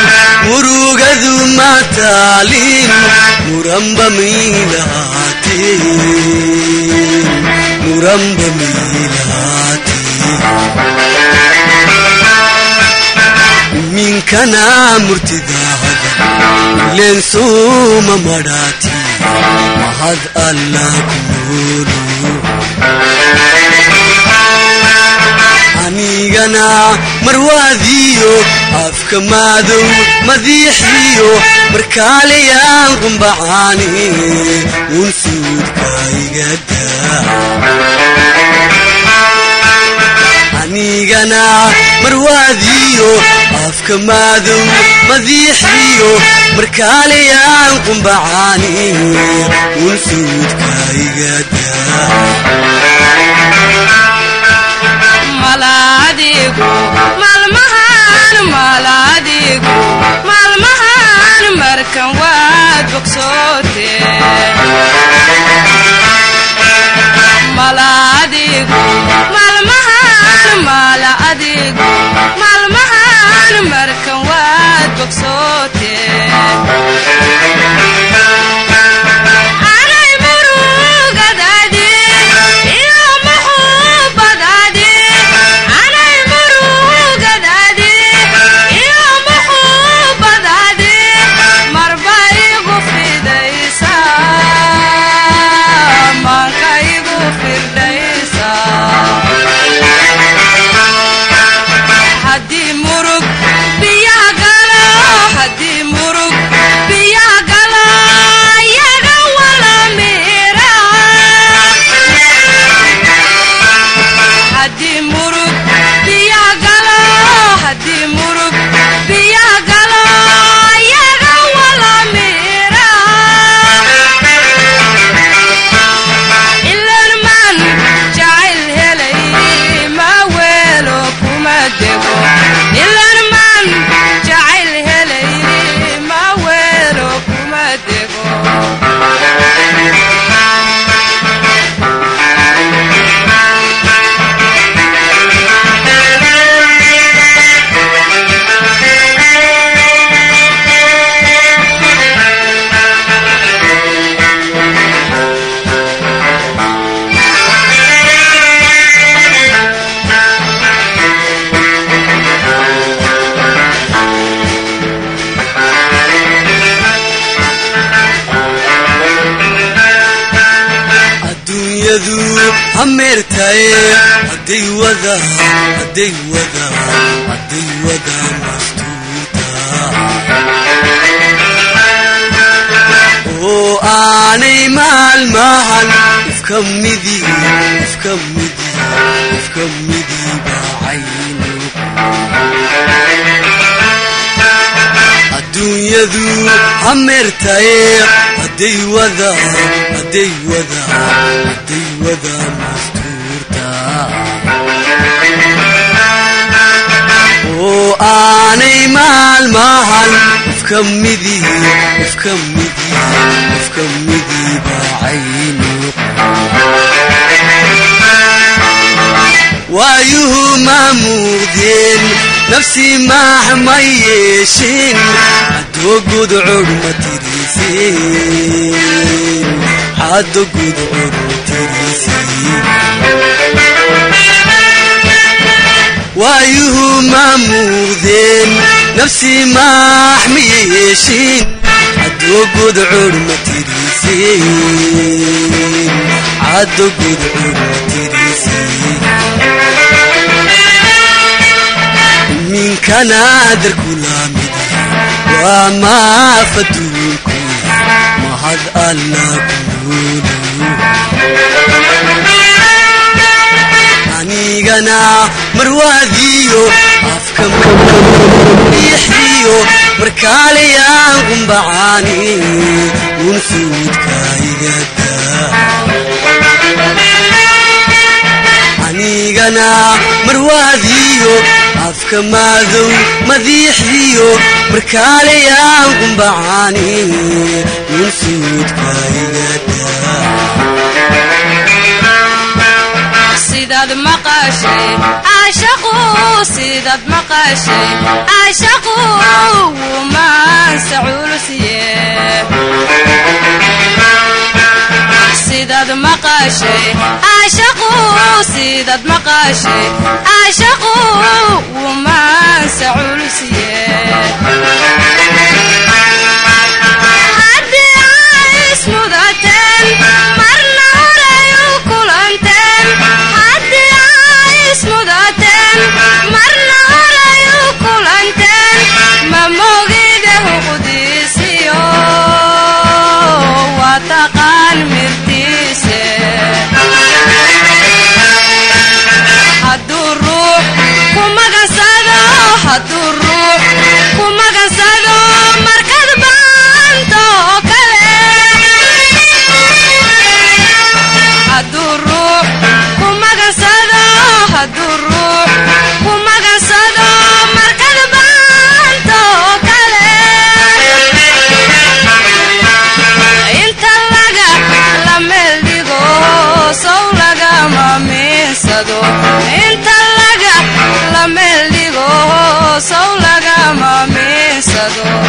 murugadu ma taalin muranba maylahaateen minkana murtidaahada leensuuma madhaati mahad allah kunoolu anigana marwaadiyo afka maadow madiixiyo markaaleyaan qumbacaani uun suudkaigada anigana marwaadiyo afka maadow madiixiyo markaaleyaan qumbacaani uun suudkaigada maladigu maalmahan markan waad bogsoote aanay maalmahan ifka midi ifka midi ifka midi baacayno adduunyadu hameertaye hadday wada hadday wada hadday wada aanay maalmahan waayuhu ma nafsii maax ma yeeshin haddo gudcur ma tirisin haddo gudcur ma tirisin waayuhu ma muuqdeen nafsii maax ma yeeshin haddo gudcur ma tirisin haddo gudcur ma tirisin minkana darkulaamida waa maafaduunku mahad alla kuulu anigana marwaadiyo afka ixiyo markaalayaan qumbacaani un suudka igada anigana marwaadiyo afka maadow madiixiyo markaalayaan qumbacaani un suudka igada sidaad maqashay? Caashaqu sidaad maqashay? Caashaqu wuu maansa culusye sidaad maqashay? Caashaqu sidaad maqashay? Caashaqu wuu hadduu miinsado